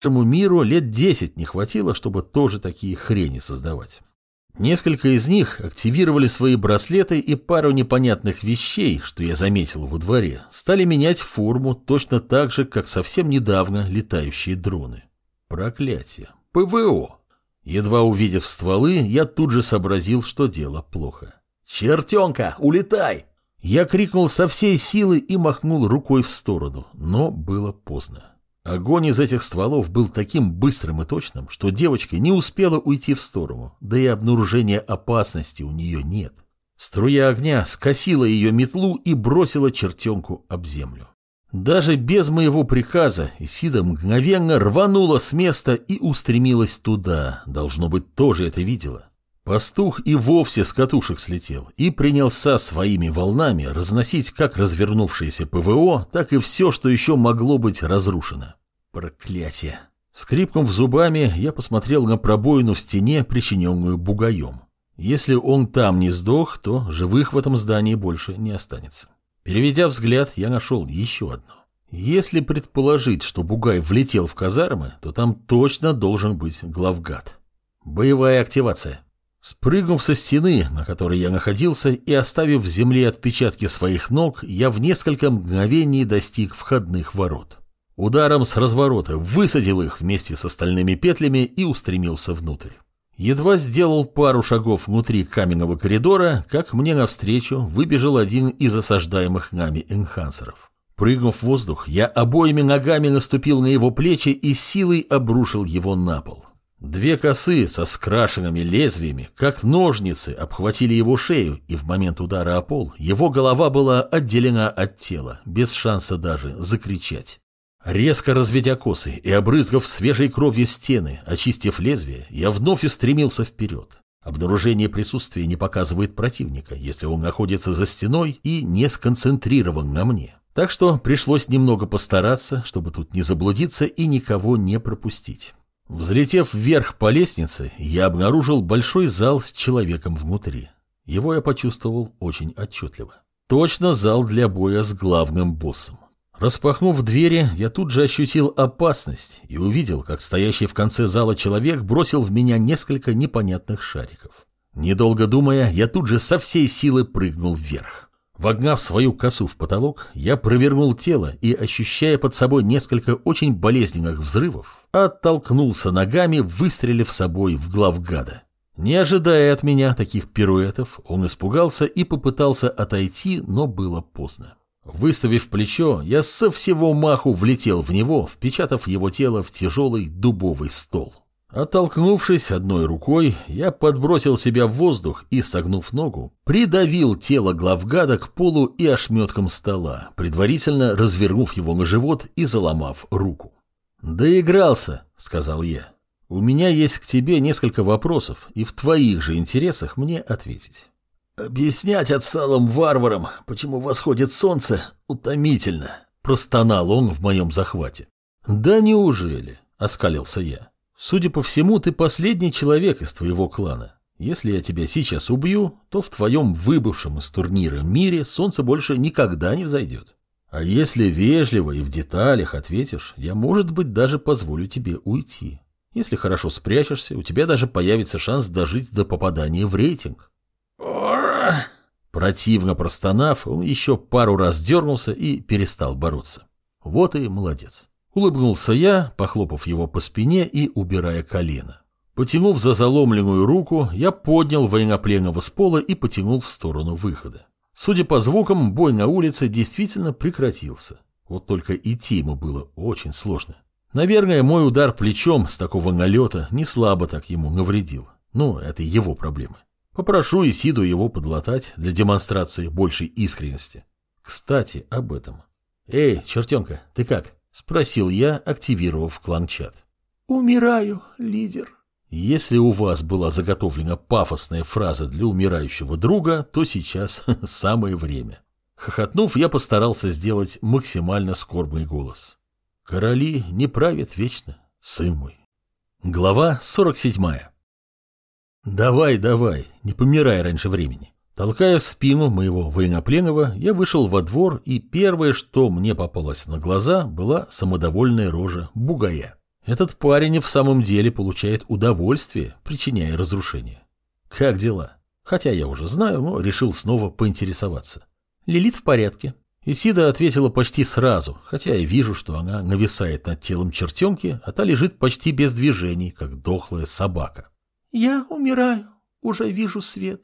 Нашему миру лет десять не хватило, чтобы тоже такие хрени создавать. Несколько из них активировали свои браслеты и пару непонятных вещей, что я заметил во дворе, стали менять форму точно так же, как совсем недавно летающие дроны. Проклятие. ПВО. Едва увидев стволы, я тут же сообразил, что дело плохо. «Чертенка, улетай!» Я крикнул со всей силы и махнул рукой в сторону, но было поздно. Огонь из этих стволов был таким быстрым и точным, что девочка не успела уйти в сторону, да и обнаружения опасности у нее нет. Струя огня скосила ее метлу и бросила чертенку об землю. Даже без моего приказа Исида мгновенно рванула с места и устремилась туда, должно быть, тоже это видела. Пастух и вовсе с катушек слетел и принялся своими волнами разносить как развернувшееся ПВО, так и все, что еще могло быть разрушено. Проклятие! Скрипком зубами я посмотрел на пробоину в стене, причиненную бугаем. Если он там не сдох, то живых в этом здании больше не останется. Переведя взгляд, я нашел еще одно. Если предположить, что бугай влетел в казармы, то там точно должен быть главгад. Боевая активация. Спрыгнув со стены, на которой я находился, и оставив в земле отпечатки своих ног, я в несколько мгновений достиг входных ворот. Ударом с разворота высадил их вместе с остальными петлями и устремился внутрь. Едва сделал пару шагов внутри каменного коридора, как мне навстречу выбежал один из осаждаемых нами энхансеров. Прыгнув в воздух, я обоими ногами наступил на его плечи и силой обрушил его на пол. Две косы со скрашенными лезвиями, как ножницы, обхватили его шею, и в момент удара о пол его голова была отделена от тела, без шанса даже закричать. Резко разведя косы и обрызгав свежей кровью стены, очистив лезвие, я вновь устремился вперед. Обнаружение присутствия не показывает противника, если он находится за стеной и не сконцентрирован на мне. Так что пришлось немного постараться, чтобы тут не заблудиться и никого не пропустить. Взлетев вверх по лестнице, я обнаружил большой зал с человеком внутри. Его я почувствовал очень отчетливо. Точно зал для боя с главным боссом. Распахнув двери, я тут же ощутил опасность и увидел, как стоящий в конце зала человек бросил в меня несколько непонятных шариков. Недолго думая, я тут же со всей силы прыгнул вверх. Вогнав свою косу в потолок, я провернул тело и, ощущая под собой несколько очень болезненных взрывов, оттолкнулся ногами, выстрелив собой в главгада. Не ожидая от меня таких пируэтов, он испугался и попытался отойти, но было поздно. Выставив плечо, я со всего маху влетел в него, впечатав его тело в тяжелый дубовый стол. Оттолкнувшись одной рукой, я подбросил себя в воздух и, согнув ногу, придавил тело главгада к полу и ошметкам стола, предварительно развернув его на живот и заломав руку. «Доигрался», — сказал я. «У меня есть к тебе несколько вопросов, и в твоих же интересах мне ответить». «Объяснять отсталым варварам, почему восходит солнце, утомительно», — простонал он в моем захвате. «Да неужели?» — оскалился я. Судя по всему, ты последний человек из твоего клана. Если я тебя сейчас убью, то в твоем выбывшем из турнира мире солнце больше никогда не взойдет. А если вежливо и в деталях ответишь, я, может быть, даже позволю тебе уйти. Если хорошо спрячешься, у тебя даже появится шанс дожить до попадания в рейтинг. Противно простонав, он еще пару раз дернулся и перестал бороться. Вот и молодец. Улыбнулся я, похлопав его по спине и убирая колено. Потянув за заломленную руку, я поднял военнопленного с пола и потянул в сторону выхода. Судя по звукам, бой на улице действительно прекратился. Вот только идти ему было очень сложно. Наверное, мой удар плечом с такого налета не слабо так ему навредил. Ну, это его проблемы. Попрошу Исиду его подлатать для демонстрации большей искренности. Кстати, об этом. Эй, чертенка, ты как? Спросил я, активировав клан-чат. «Умираю, лидер». Если у вас была заготовлена пафосная фраза для умирающего друга, то сейчас самое время. Хохотнув, я постарался сделать максимально скорбный голос. Короли не правят вечно, сын мой. Глава 47. Давай, давай, не помирай раньше времени. Толкая спину моего военнопленного, я вышел во двор, и первое, что мне попалось на глаза, была самодовольная рожа бугая. Этот парень в самом деле получает удовольствие, причиняя разрушение. Как дела? Хотя я уже знаю, но решил снова поинтересоваться. Лилит в порядке. Исида ответила почти сразу, хотя я вижу, что она нависает над телом чертенки, а та лежит почти без движений, как дохлая собака. Я умираю, уже вижу свет.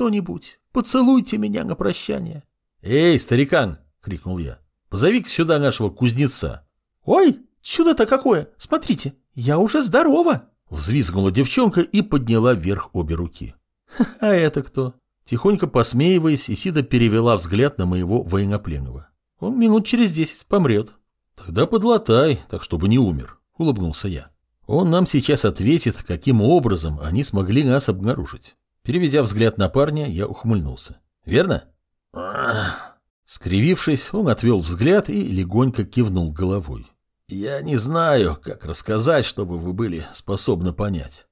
Кто-нибудь, поцелуйте меня на прощание. Эй, старикан! — крикнул я. позови сюда нашего кузнеца. Ой, чудо-то какое! Смотрите, я уже здорова! Взвизгнула девчонка и подняла вверх обе руки. А это кто? Тихонько посмеиваясь, Исида перевела взгляд на моего военнопленного. Он минут через десять помрет. Тогда подлатай, так чтобы не умер, улыбнулся я. Он нам сейчас ответит, каким образом они смогли нас обнаружить. Переведя взгляд на парня, я ухмыльнулся. Верно? Скривившись, он отвел взгляд и легонько кивнул головой. Я не знаю, как рассказать, чтобы вы были способны понять.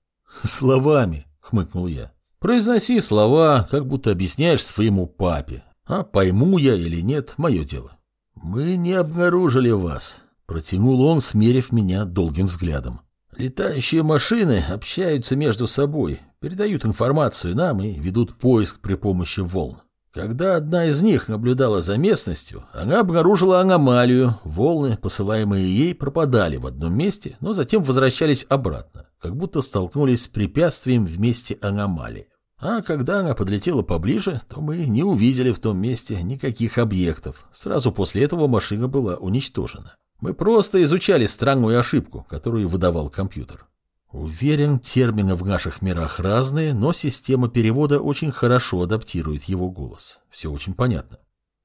Словами, хмыкнул я. Произноси слова, как будто объясняешь своему папе. А пойму я или нет, мое дело. Мы не обнаружили вас, протянул он, смерив меня долгим взглядом. Летающие машины общаются между собой, передают информацию нам и ведут поиск при помощи волн. Когда одна из них наблюдала за местностью, она обнаружила аномалию, волны, посылаемые ей, пропадали в одном месте, но затем возвращались обратно, как будто столкнулись с препятствием в месте аномалии. А когда она подлетела поближе, то мы не увидели в том месте никаких объектов. Сразу после этого машина была уничтожена. Мы просто изучали странную ошибку, которую выдавал компьютер. Уверен, термины в наших мирах разные, но система перевода очень хорошо адаптирует его голос. Все очень понятно.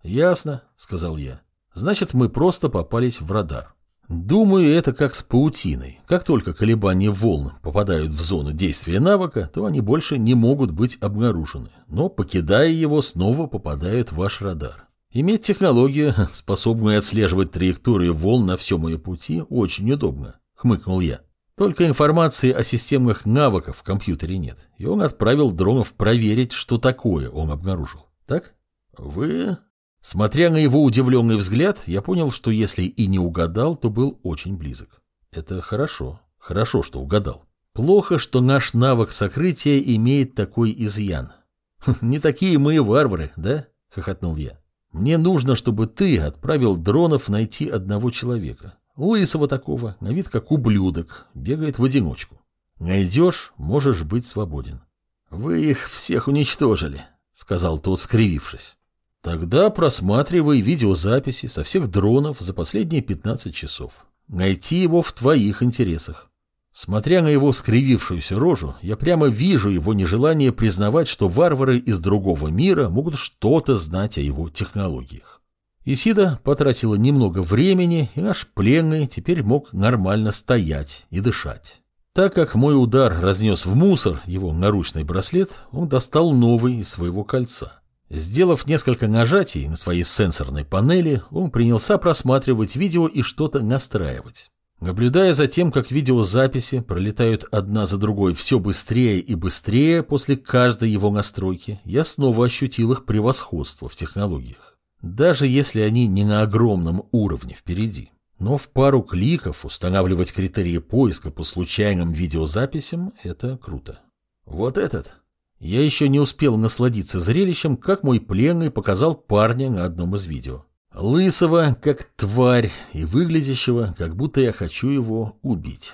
Ясно, сказал я. Значит, мы просто попались в радар. Думаю, это как с паутиной. Как только колебания волн попадают в зону действия навыка, то они больше не могут быть обнаружены. Но, покидая его, снова попадают в ваш радар. Иметь технологию, способную отслеживать траектории волн на всем ее пути, очень удобно, хмыкнул я. Только информации о системных навыках в компьютере нет, и он отправил дронов проверить, что такое он обнаружил. Так? Вы... Смотря на его удивленный взгляд, я понял, что если и не угадал, то был очень близок. Это хорошо. Хорошо, что угадал. Плохо, что наш навык сокрытия имеет такой изъян. «Не такие мы и варвары, да?» — хохотнул я. «Мне нужно, чтобы ты отправил дронов найти одного человека. Лысого такого, на вид как ублюдок, бегает в одиночку. Найдешь, можешь быть свободен. Вы их всех уничтожили, сказал тот, скривившись. Тогда просматривай видеозаписи со всех дронов за последние 15 часов. Найти его в твоих интересах. Смотря на его скривившуюся рожу, я прямо вижу его нежелание признавать, что варвары из другого мира могут что-то знать о его технологиях. Исида потратила немного времени, и наш пленный теперь мог нормально стоять и дышать. Так как мой удар разнес в мусор его наручный браслет, он достал новый из своего кольца. Сделав несколько нажатий на своей сенсорной панели, он принялся просматривать видео и что-то настраивать. Наблюдая за тем, как видеозаписи пролетают одна за другой все быстрее и быстрее после каждой его настройки, я снова ощутил их превосходство в технологиях даже если они не на огромном уровне впереди. Но в пару кликов устанавливать критерии поиска по случайным видеозаписям – это круто. Вот этот. Я еще не успел насладиться зрелищем, как мой пленный показал парня на одном из видео. Лысого, как тварь, и выглядящего, как будто я хочу его убить.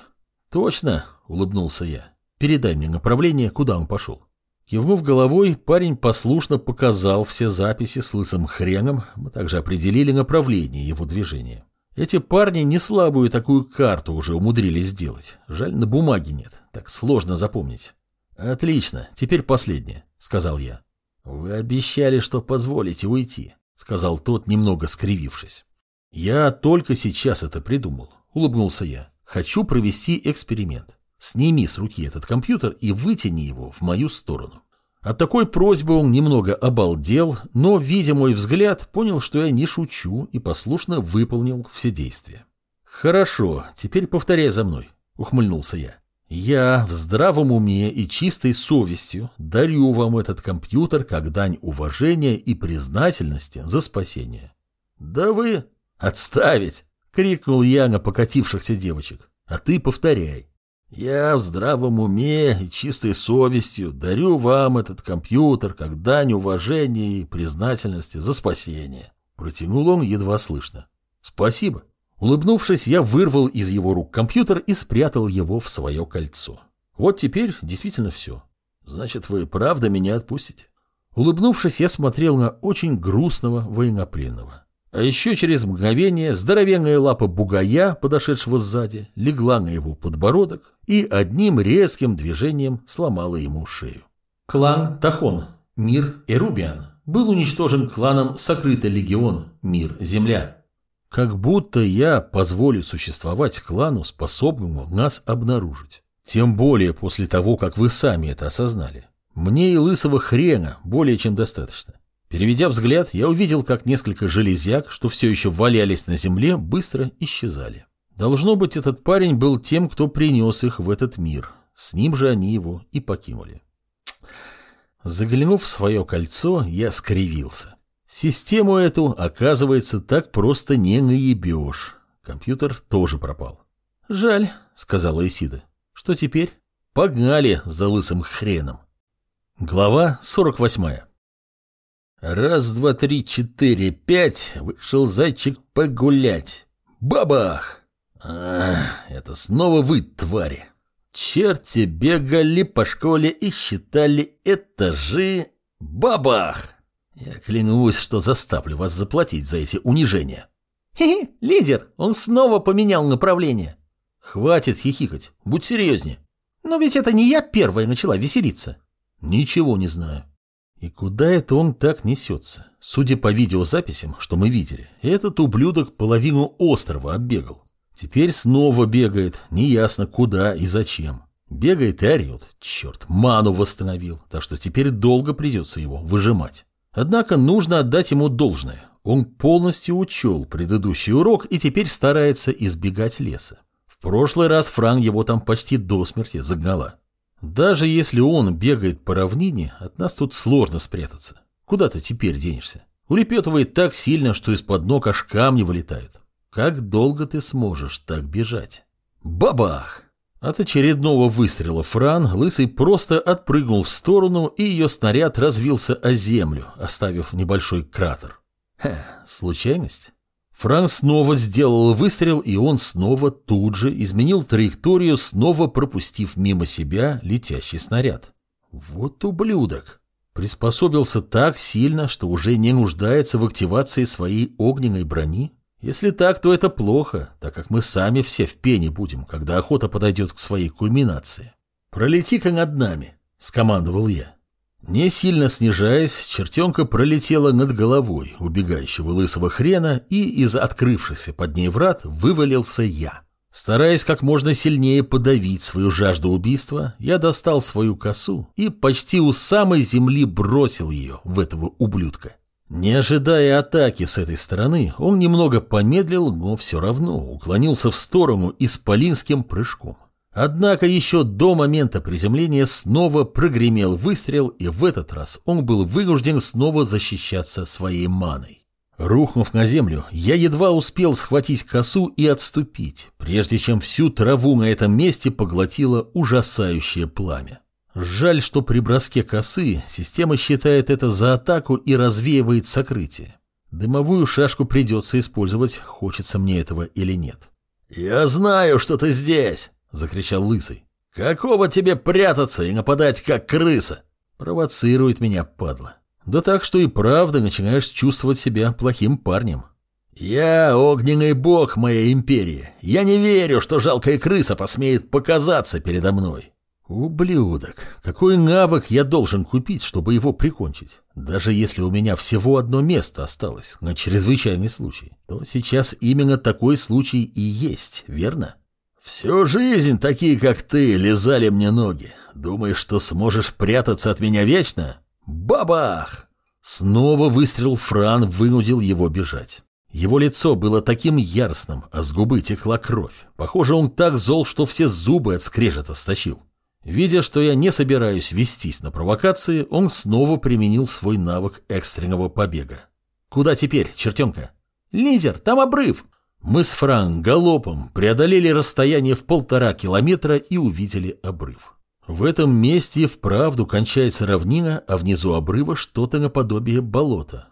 «Точно!» – улыбнулся я. «Передай мне направление, куда он пошел». Кивнув головой, парень послушно показал все записи с лысым хреном, мы также определили направление его движения. Эти парни не слабую такую карту уже умудрились сделать. Жаль, на бумаге нет, так сложно запомнить. «Отлично, теперь последнее», — сказал я. «Вы обещали, что позволите уйти», — сказал тот, немного скривившись. «Я только сейчас это придумал», — улыбнулся я. «Хочу провести эксперимент. Сними с руки этот компьютер и вытяни его в мою сторону. От такой просьбы он немного обалдел, но, видя мой взгляд, понял, что я не шучу и послушно выполнил все действия. «Хорошо, теперь повторяй за мной», — ухмыльнулся я. «Я в здравом уме и чистой совестью дарю вам этот компьютер как дань уважения и признательности за спасение». «Да вы...» «Отставить!» — крикнул я на покатившихся девочек. А ты повторяй. Я в здравом уме и чистой совестью дарю вам этот компьютер как дань уважения и признательности за спасение. Протянул он едва слышно. Спасибо. Улыбнувшись, я вырвал из его рук компьютер и спрятал его в свое кольцо. Вот теперь действительно все. Значит, вы правда меня отпустите? Улыбнувшись, я смотрел на очень грустного военнопленного. А еще через мгновение здоровенная лапа бугая, подошедшего сзади, легла на его подбородок и одним резким движением сломала ему шею. Клан Тахон, мир Эрубиан, был уничтожен кланом Сокрытый Легион, мир Земля. Как будто я позволю существовать клану, способному нас обнаружить. Тем более после того, как вы сами это осознали. Мне и лысого хрена более чем достаточно. Переведя взгляд, я увидел, как несколько железяк, что все еще валялись на земле, быстро исчезали. Должно быть, этот парень был тем, кто принес их в этот мир. С ним же они его и покинули. Заглянув в свое кольцо, я скривился. Систему эту, оказывается, так просто не наебешь. Компьютер тоже пропал. «Жаль», — сказала Исида. «Что теперь?» «Погнали за лысым хреном». Глава сорок восьмая. Раз, два, три, четыре, пять, вышел зайчик погулять. Бабах! А, это снова вы, твари. Черти бегали по школе и считали этажи. Бабах! Я клянусь, что заставлю вас заплатить за эти унижения. Хе-хе, лидер, он снова поменял направление. Хватит хихикать, будь серьезнее. Но ведь это не я первая начала веселиться. Ничего не знаю. И куда это он так несется? Судя по видеозаписям, что мы видели, этот ублюдок половину острова оббегал. Теперь снова бегает, неясно куда и зачем. Бегает и орет. Черт, ману восстановил, так что теперь долго придется его выжимать. Однако нужно отдать ему должное. Он полностью учел предыдущий урок и теперь старается избегать леса. В прошлый раз Фран его там почти до смерти загнала. Даже если он бегает по равнине, от нас тут сложно спрятаться. Куда ты теперь денешься? Улепетывает так сильно, что из-под ног аж камни вылетают. Как долго ты сможешь так бежать? Бабах! От очередного выстрела Фран Лысый просто отпрыгнул в сторону, и ее снаряд развился о землю, оставив небольшой кратер. Хе, случайность? Фран снова сделал выстрел, и он снова тут же изменил траекторию, снова пропустив мимо себя летящий снаряд. Вот ублюдок! Приспособился так сильно, что уже не нуждается в активации своей огненной брони? Если так, то это плохо, так как мы сами все в пене будем, когда охота подойдет к своей кульминации. «Пролети-ка над нами», — скомандовал я. Не сильно снижаясь, чертенка пролетела над головой убегающего лысого хрена, и из открывшихся под ней врат вывалился я. Стараясь как можно сильнее подавить свою жажду убийства, я достал свою косу и почти у самой земли бросил ее в этого ублюдка. Не ожидая атаки с этой стороны, он немного помедлил, но все равно уклонился в сторону исполинским прыжком. Однако еще до момента приземления снова прогремел выстрел, и в этот раз он был вынужден снова защищаться своей маной. Рухнув на землю, я едва успел схватить косу и отступить, прежде чем всю траву на этом месте поглотило ужасающее пламя. Жаль, что при броске косы система считает это за атаку и развеивает сокрытие. Дымовую шашку придется использовать, хочется мне этого или нет. «Я знаю, что ты здесь!» — закричал Лысый. «Какого тебе прятаться и нападать, как крыса?» Провоцирует меня, падла. Да так, что и правда начинаешь чувствовать себя плохим парнем. «Я огненный бог моей империи. Я не верю, что жалкая крыса посмеет показаться передо мной». «Ублюдок! Какой навык я должен купить, чтобы его прикончить? Даже если у меня всего одно место осталось на чрезвычайный случай, то сейчас именно такой случай и есть, верно?» Всю жизнь такие, как ты, лизали мне ноги. Думаешь, что сможешь прятаться от меня вечно? Бабах! Снова выстрел Фран вынудил его бежать. Его лицо было таким яростным, а с губы текла кровь. Похоже, он так зол, что все зубы от скрежета сточил. Видя, что я не собираюсь вестись на провокации, он снова применил свой навык экстренного побега. «Куда теперь, чертенка?» «Лидер, там обрыв!» Мы с Фран галопом преодолели расстояние в полтора километра и увидели обрыв. В этом месте вправду кончается равнина, а внизу обрыва что-то наподобие болота.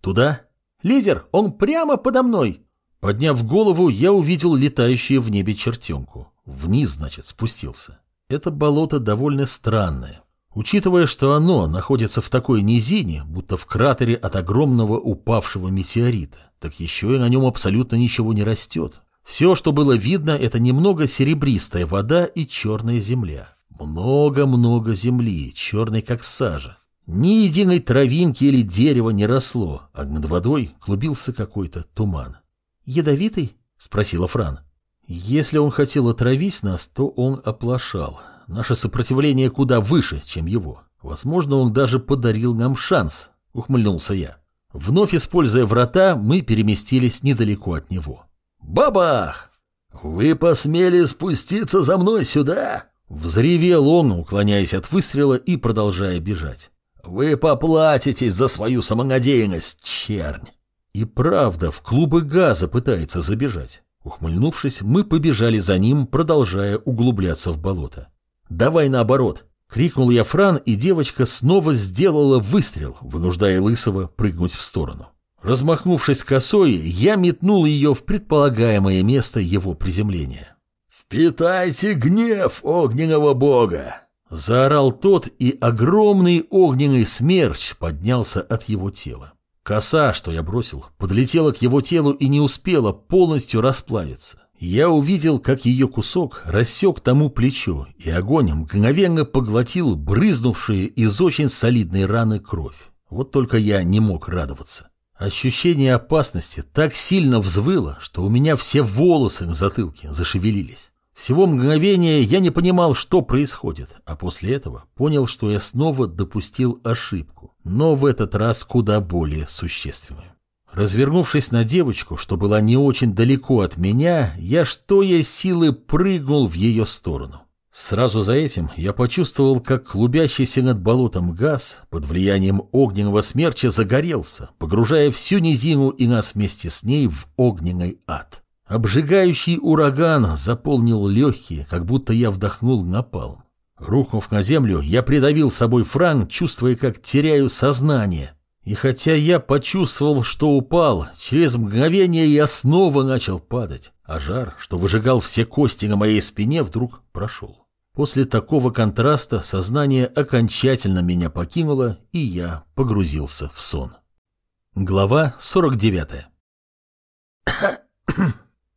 Туда? Лидер, он прямо подо мной! Подняв голову, я увидел летающую в небе чертенку. Вниз, значит, спустился. Это болото довольно странное. Учитывая, что оно находится в такой низине, будто в кратере от огромного упавшего метеорита, так еще и на нем абсолютно ничего не растет. Все, что было видно, это немного серебристая вода и черная земля. Много-много земли, черной как сажа. Ни единой травинки или дерева не росло, а над водой клубился какой-то туман. «Ядовитый?» — спросила Фран. Если он хотел отравить нас, то он оплошал. Наше сопротивление куда выше, чем его. Возможно, он даже подарил нам шанс, ухмыльнулся я. Вновь используя врата, мы переместились недалеко от него. Бабах! Вы посмели спуститься за мной сюда? Взревел он, уклоняясь от выстрела и продолжая бежать. Вы поплатитесь за свою самонадеянность, чернь. И правда, в клубы газа пытается забежать. Ухмыльнувшись, мы побежали за ним, продолжая углубляться в болото. «Давай наоборот!» — крикнул я Фран, и девочка снова сделала выстрел, вынуждая Лысого прыгнуть в сторону. Размахнувшись косой, я метнул ее в предполагаемое место его приземления. «Впитайте гнев огненного бога!» Заорал тот, и огромный огненный смерч поднялся от его тела. Коса, что я бросил, подлетела к его телу и не успела полностью расплавиться. Я увидел, как ее кусок рассек тому плечо, и огонь мгновенно поглотил брызнувшие из очень солидной раны кровь. Вот только я не мог радоваться. Ощущение опасности так сильно взвыло, что у меня все волосы на затылке зашевелились. Всего мгновения я не понимал, что происходит, а после этого понял, что я снова допустил ошибку, но в этот раз куда более существенную. Развернувшись на девочку, что была не очень далеко от меня, я что я силы прыгнул в ее сторону. Сразу за этим я почувствовал, как клубящийся над болотом газ под влиянием огненного смерча загорелся, погружая всю низину и нас вместе с ней в огненный ад. Обжигающий ураган заполнил легкие, как будто я вдохнул напалм. Рухнув на землю, я придавил собой Фран, чувствуя, как теряю сознание – и хотя я почувствовал, что упал, через мгновение я снова начал падать, а жар, что выжигал все кости на моей спине, вдруг прошел. После такого контраста сознание окончательно меня покинуло, и я погрузился в сон. Глава 49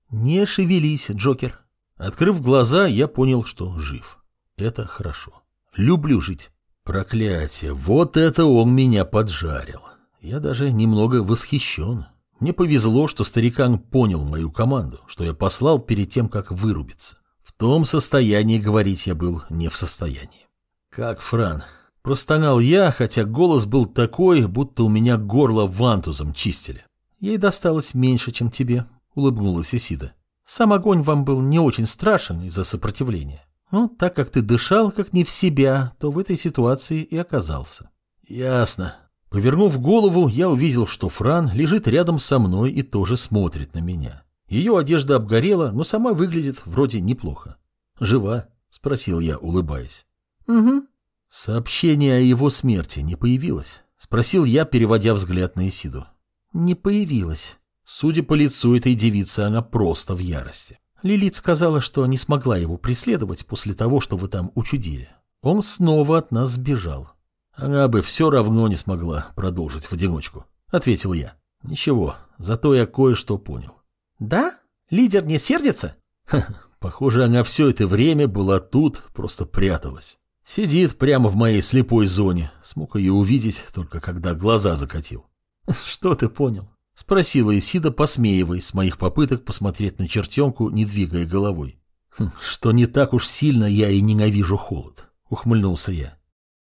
«Не шевелись, Джокер». Открыв глаза, я понял, что жив. Это хорошо. Люблю жить. Проклятие, вот это он меня поджарил. Я даже немного восхищен. Мне повезло, что старикан понял мою команду, что я послал перед тем, как вырубиться. В том состоянии говорить я был не в состоянии. Как Фран. Простонал я, хотя голос был такой, будто у меня горло вантузом чистили. Ей досталось меньше, чем тебе, улыбнулась Исида. Сам огонь вам был не очень страшен из-за сопротивления. Ну, так как ты дышал как не в себя, то в этой ситуации и оказался. Ясно. Повернув голову, я увидел, что Фран лежит рядом со мной и тоже смотрит на меня. Ее одежда обгорела, но сама выглядит вроде неплохо. «Жива?» — спросил я, улыбаясь. «Угу». «Сообщение о его смерти не появилось?» — спросил я, переводя взгляд на Исиду. «Не появилось». Судя по лицу этой девицы, она просто в ярости. Лилит сказала, что не смогла его преследовать после того, что вы там учудили. Он снова от нас сбежал. Она бы все равно не смогла продолжить в одиночку, ответил я. Ничего, зато я кое-что понял. Да? Лидер не сердится? Ха, похоже, она все это время была тут, просто пряталась. Сидит прямо в моей слепой зоне. Смог ее увидеть, только когда глаза закатил. Что ты понял? — спросила Исида, посмеиваясь с моих попыток посмотреть на чертенку, не двигая головой. «Хм, «Что не так уж сильно я и ненавижу холод», — ухмыльнулся я.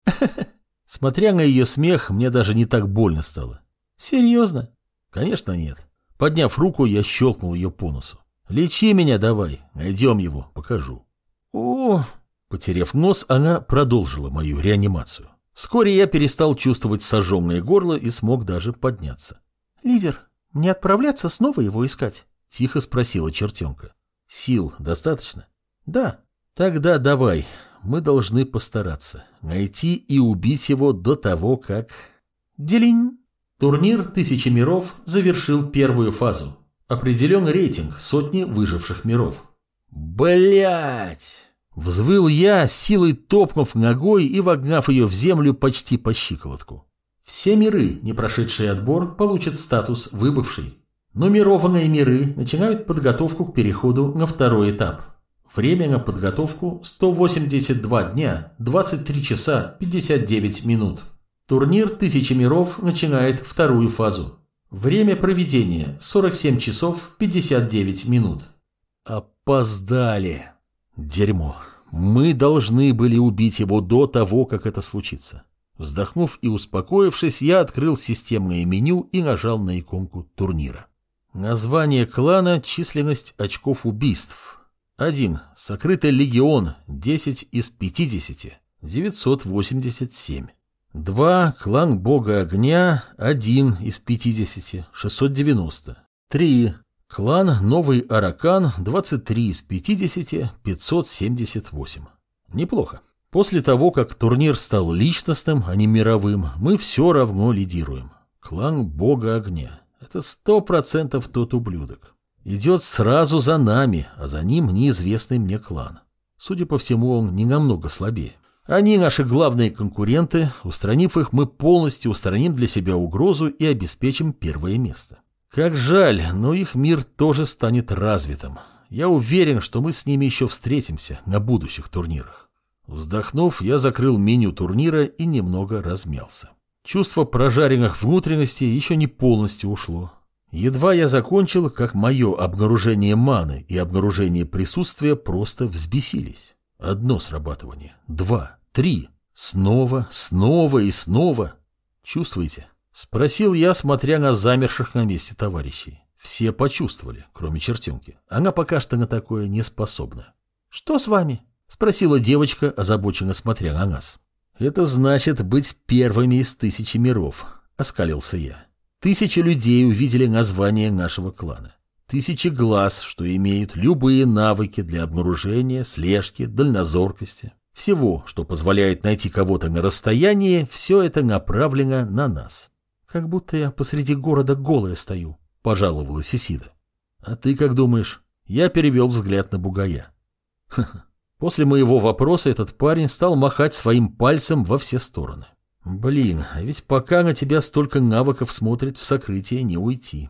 Смотря на ее смех, мне даже не так больно стало. «Серьезно?» «Конечно нет». Подняв руку, я щелкнул ее по носу. «Лечи меня давай, найдем его, покажу». «О!» Потерев нос, она продолжила мою реанимацию. Вскоре я перестал чувствовать сожженное горло и смог даже подняться. «Лидер, мне отправляться снова его искать?» Тихо спросила чертенка. Сил достаточно? Да. Тогда давай. Мы должны постараться. Найти и убить его до того, как... Делинь. Турнир «Тысячи миров» завершил первую фазу. Определен рейтинг сотни выживших миров. Блять! Взвыл я, силой топнув ногой и вогнав ее в землю почти по щиколотку. Все миры, не прошедшие отбор, получат статус «выбывший». Нумерованные миры начинают подготовку к переходу на второй этап. Время на подготовку 182 дня, 23 часа 59 минут. Турнир «Тысячи миров» начинает вторую фазу. Время проведения 47 часов 59 минут. Опоздали. Дерьмо. Мы должны были убить его до того, как это случится. Вздохнув и успокоившись, я открыл системное меню и нажал на иконку турнира. Название клана, численность очков убийств. 1. Сокрытый легион, 10 из 50, 987. 2. Клан бога огня, 1 из 50, 690. 3. Клан Новый Аракан, 23 из 50, 578. Неплохо. После того, как турнир стал личностным, а не мировым, мы все равно лидируем. Клан Бога Огня. Это сто процентов тот ублюдок. Идет сразу за нами, а за ним неизвестный мне клан. Судя по всему, он не намного слабее. Они наши главные конкуренты, устранив их, мы полностью устраним для себя угрозу и обеспечим первое место. Как жаль, но их мир тоже станет развитым. Я уверен, что мы с ними еще встретимся на будущих турнирах. Вздохнув, я закрыл меню турнира и немного размялся. Чувство прожаренных внутренностей еще не полностью ушло. Едва я закончил, как мое обнаружение маны и обнаружение присутствия просто взбесились. Одно срабатывание, два, три, снова, снова и снова. Чувствуете? Спросил я, смотря на замерших на месте товарищей. Все почувствовали, кроме чертенки. Она пока что на такое не способна. «Что с вами?» — спросила девочка, озабоченно смотря на нас. «Это значит быть первыми из тысячи миров», — оскалился я. «Тысячи людей увидели название нашего клана. Тысячи глаз, что имеют любые навыки для обнаружения, слежки, дальнозоркости. Всего, что позволяет найти кого-то на расстоянии, все это направлено на нас. Как будто я посреди города голая стою, — пожаловалась Исида. А ты как думаешь? Я перевел взгляд на бугая. После моего вопроса этот парень стал махать своим пальцем во все стороны. Блин, ведь пока на тебя столько навыков смотрит в сокрытие, не уйти.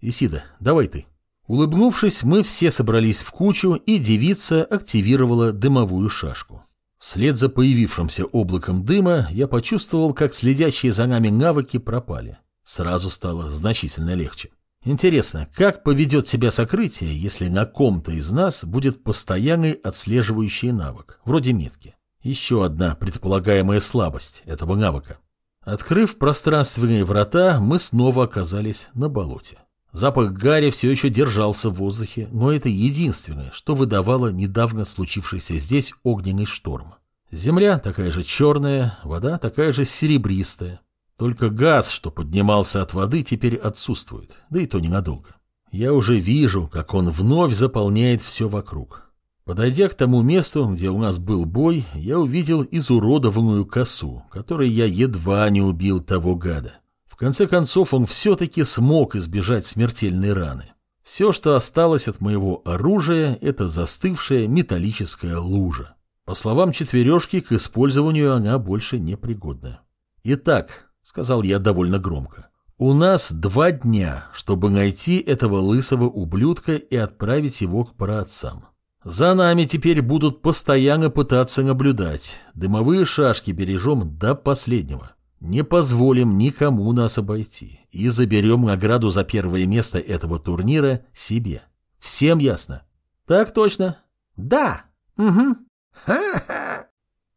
Исида, давай ты. Улыбнувшись, мы все собрались в кучу, и девица активировала дымовую шашку. Вслед за появившимся облаком дыма я почувствовал, как следящие за нами навыки пропали. Сразу стало значительно легче. Интересно, как поведет себя сокрытие, если на ком-то из нас будет постоянный отслеживающий навык, вроде метки? Еще одна предполагаемая слабость этого навыка. Открыв пространственные врата, мы снова оказались на болоте. Запах гари все еще держался в воздухе, но это единственное, что выдавало недавно случившийся здесь огненный шторм. Земля такая же черная, вода такая же серебристая. Только газ, что поднимался от воды, теперь отсутствует, да и то ненадолго. Я уже вижу, как он вновь заполняет все вокруг. Подойдя к тому месту, где у нас был бой, я увидел изуродованную косу, которой я едва не убил того гада конце концов, он все-таки смог избежать смертельной раны. Все, что осталось от моего оружия, это застывшая металлическая лужа. По словам четвережки, к использованию она больше не пригодна. «Итак», — сказал я довольно громко, — «у нас два дня, чтобы найти этого лысого ублюдка и отправить его к праотцам. За нами теперь будут постоянно пытаться наблюдать. Дымовые шашки бережем до последнего. Не позволим никому нас обойти и заберем награду за первое место этого турнира себе. Всем ясно? Так точно. Да. Угу. Ха-ха.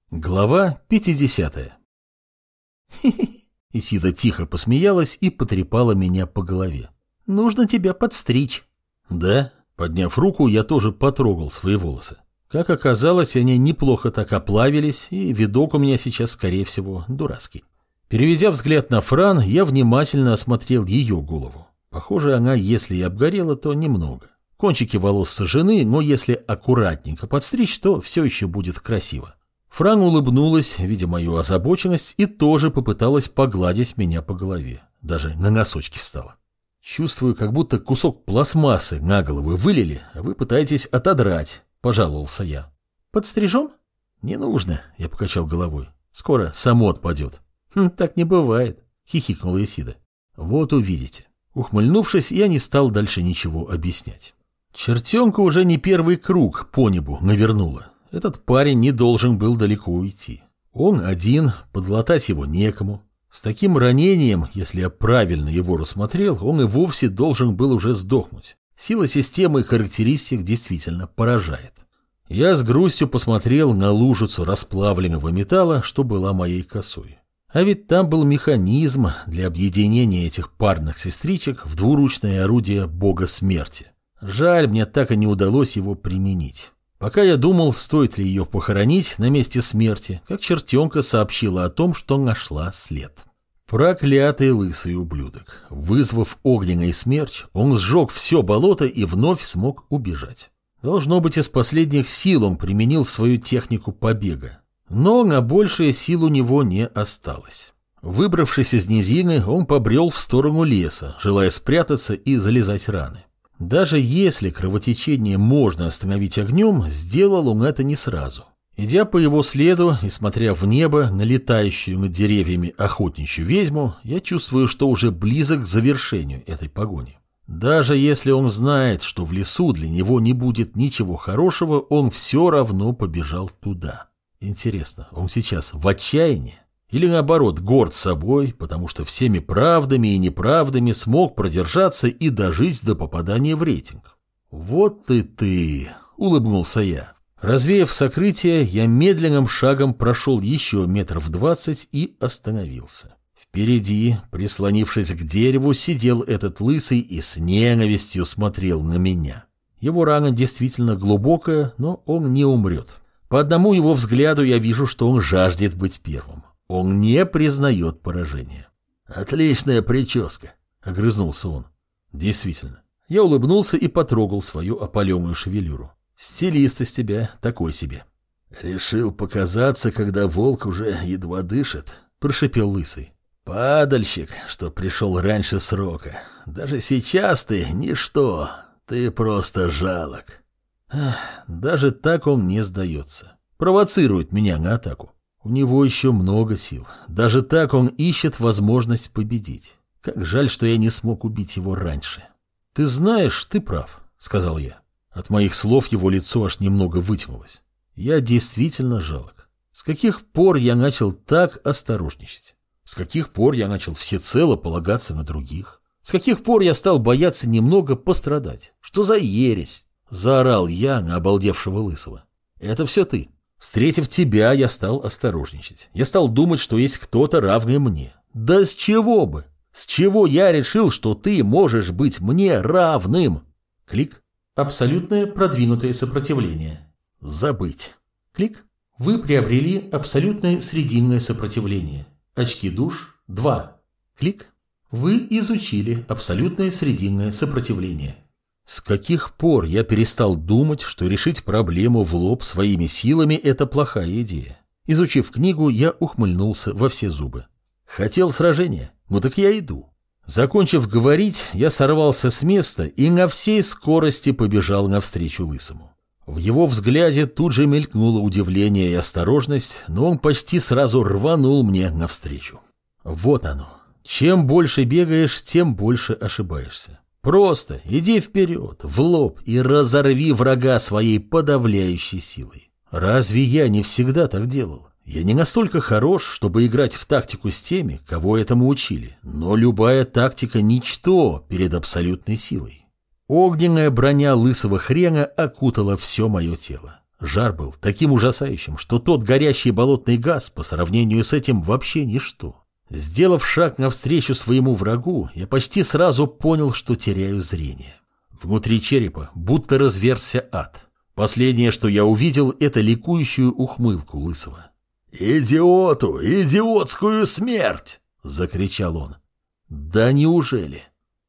Глава 50. Исида тихо посмеялась и потрепала меня по голове. Нужно тебя подстричь. Да? Подняв руку, я тоже потрогал свои волосы. Как оказалось, они неплохо так оплавились, и видок у меня сейчас, скорее всего, дурацкий. Переведя взгляд на Фран, я внимательно осмотрел ее голову. Похоже, она, если и обгорела, то немного. Кончики волос сожжены, но если аккуратненько подстричь, то все еще будет красиво. Фран улыбнулась, видя мою озабоченность, и тоже попыталась погладить меня по голове. Даже на носочки встала. Чувствую, как будто кусок пластмассы на голову вылили, а вы пытаетесь отодрать, пожаловался я. Подстрижем? Не нужно, я покачал головой. Скоро само отпадет. Хм, так не бывает, хихикнула Исида. Вот увидите. Ухмыльнувшись, я не стал дальше ничего объяснять. Чертенка уже не первый круг по небу навернула. Этот парень не должен был далеко уйти. Он один, подлатать его некому. С таким ранением, если я правильно его рассмотрел, он и вовсе должен был уже сдохнуть. Сила системы и характеристик действительно поражает. Я с грустью посмотрел на лужицу расплавленного металла, что была моей косой. А ведь там был механизм для объединения этих парных сестричек в двуручное орудие бога смерти. Жаль, мне так и не удалось его применить. Пока я думал, стоит ли ее похоронить на месте смерти, как чертенка сообщила о том, что нашла след. Проклятый лысый ублюдок. Вызвав огненный смерч, он сжег все болото и вновь смог убежать. Должно быть, из последних сил он применил свою технику побега. Но на большее сил у него не осталось. Выбравшись из низины, он побрел в сторону леса, желая спрятаться и залезать раны. Даже если кровотечение можно остановить огнем, сделал он это не сразу. Идя по его следу и смотря в небо на летающую над деревьями охотничью ведьму, я чувствую, что уже близок к завершению этой погони. Даже если он знает, что в лесу для него не будет ничего хорошего, он все равно побежал туда. Интересно, он сейчас в отчаянии? Или наоборот, горд собой, потому что всеми правдами и неправдами смог продержаться и дожить до попадания в рейтинг. «Вот и ты!» — улыбнулся я. Развеяв сокрытие, я медленным шагом прошел еще метров двадцать и остановился. Впереди, прислонившись к дереву, сидел этот лысый и с ненавистью смотрел на меня. Его рана действительно глубокая, но он не умрет. По одному его взгляду я вижу, что он жаждет быть первым. Он не признает поражения. «Отличная прическа», — огрызнулся он. «Действительно». Я улыбнулся и потрогал свою опаленную шевелюру. «Стилист из тебя такой себе». «Решил показаться, когда волк уже едва дышит», — прошипел лысый. «Падальщик, что пришел раньше срока. Даже сейчас ты ничто. Ты просто жалок». Ах, даже так он не сдается. Провоцирует меня на атаку. У него еще много сил. Даже так он ищет возможность победить. Как жаль, что я не смог убить его раньше. Ты знаешь, ты прав, сказал я. От моих слов его лицо аж немного вытянулось. Я действительно жалок. С каких пор я начал так осторожничать? С каких пор я начал всецело полагаться на других? С каких пор я стал бояться немного пострадать? Что за ересь? Заорал я на обалдевшего лысого. Это все ты. Встретив тебя, я стал осторожничать. Я стал думать, что есть кто-то равный мне. Да с чего бы? С чего я решил, что ты можешь быть мне равным? Клик. Абсолютное продвинутое сопротивление. Забыть. Клик. Вы приобрели абсолютное срединное сопротивление. Очки душ 2. Клик. Вы изучили абсолютное срединное сопротивление. С каких пор я перестал думать, что решить проблему в лоб своими силами – это плохая идея? Изучив книгу, я ухмыльнулся во все зубы. Хотел сражения? Ну так я иду. Закончив говорить, я сорвался с места и на всей скорости побежал навстречу Лысому. В его взгляде тут же мелькнуло удивление и осторожность, но он почти сразу рванул мне навстречу. Вот оно. Чем больше бегаешь, тем больше ошибаешься. Просто иди вперед, в лоб и разорви врага своей подавляющей силой. Разве я не всегда так делал? Я не настолько хорош, чтобы играть в тактику с теми, кого этому учили, но любая тактика – ничто перед абсолютной силой. Огненная броня лысого хрена окутала все мое тело. Жар был таким ужасающим, что тот горящий болотный газ по сравнению с этим вообще ничто. Сделав шаг навстречу своему врагу, я почти сразу понял, что теряю зрение. Внутри черепа будто разверся ад. Последнее, что я увидел, это ликующую ухмылку Лысого. «Идиоту! Идиотскую смерть!» — закричал он. «Да неужели?»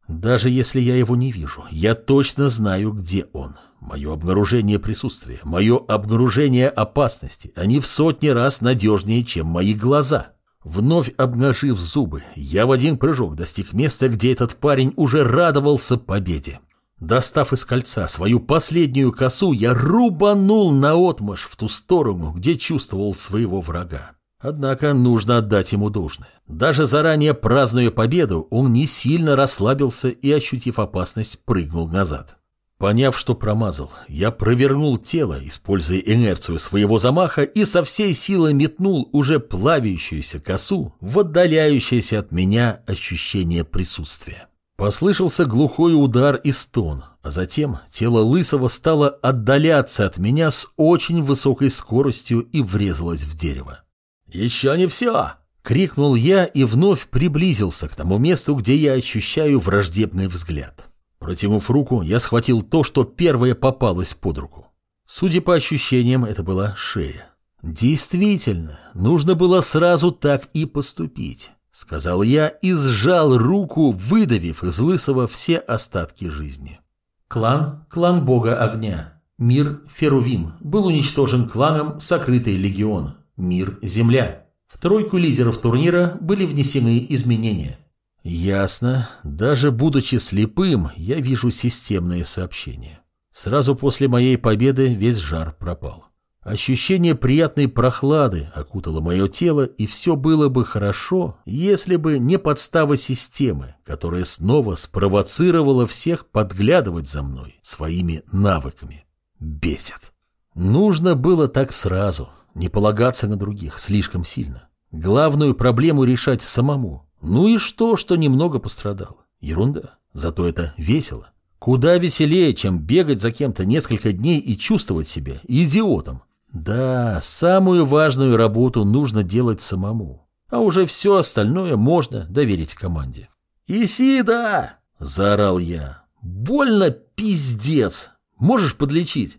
Даже если я его не вижу, я точно знаю, где он. Мое обнаружение присутствия, мое обнаружение опасности, они в сотни раз надежнее, чем мои глаза. Вновь обнажив зубы, я в один прыжок достиг места, где этот парень уже радовался победе. Достав из кольца свою последнюю косу, я рубанул наотмашь в ту сторону, где чувствовал своего врага. Однако нужно отдать ему должное. Даже заранее празднуя победу, он не сильно расслабился и, ощутив опасность, прыгнул назад. Поняв, что промазал, я провернул тело, используя инерцию своего замаха, и со всей силы метнул уже плавящуюся косу в отдаляющееся от меня ощущение присутствия. Послышался глухой удар и стон, а затем тело Лысого стало отдаляться от меня с очень высокой скоростью и врезалось в дерево. «Еще не все!» — крикнул я и вновь приблизился к тому месту, где я ощущаю враждебный взгляд. Протянув руку, я схватил то, что первое попалось под руку. Судя по ощущениям, это была шея. Действительно, нужно было сразу так и поступить, сказал я и сжал руку, выдавив из лысого все остатки жизни. Клан – клан бога огня. Мир Ферувим был уничтожен кланом Сокрытый легион. Мир – земля. В тройку лидеров турнира были внесены изменения. Ясно. Даже будучи слепым, я вижу системные сообщения. Сразу после моей победы весь жар пропал. Ощущение приятной прохлады окутало мое тело, и все было бы хорошо, если бы не подстава системы, которая снова спровоцировала всех подглядывать за мной своими навыками. Бесит. Нужно было так сразу, не полагаться на других слишком сильно. Главную проблему решать самому, ну и что, что немного пострадал? Ерунда. Зато это весело. Куда веселее, чем бегать за кем-то несколько дней и чувствовать себя идиотом. Да, самую важную работу нужно делать самому. А уже все остальное можно доверить команде. «Исида!» – заорал я. «Больно, пиздец! Можешь подлечить?»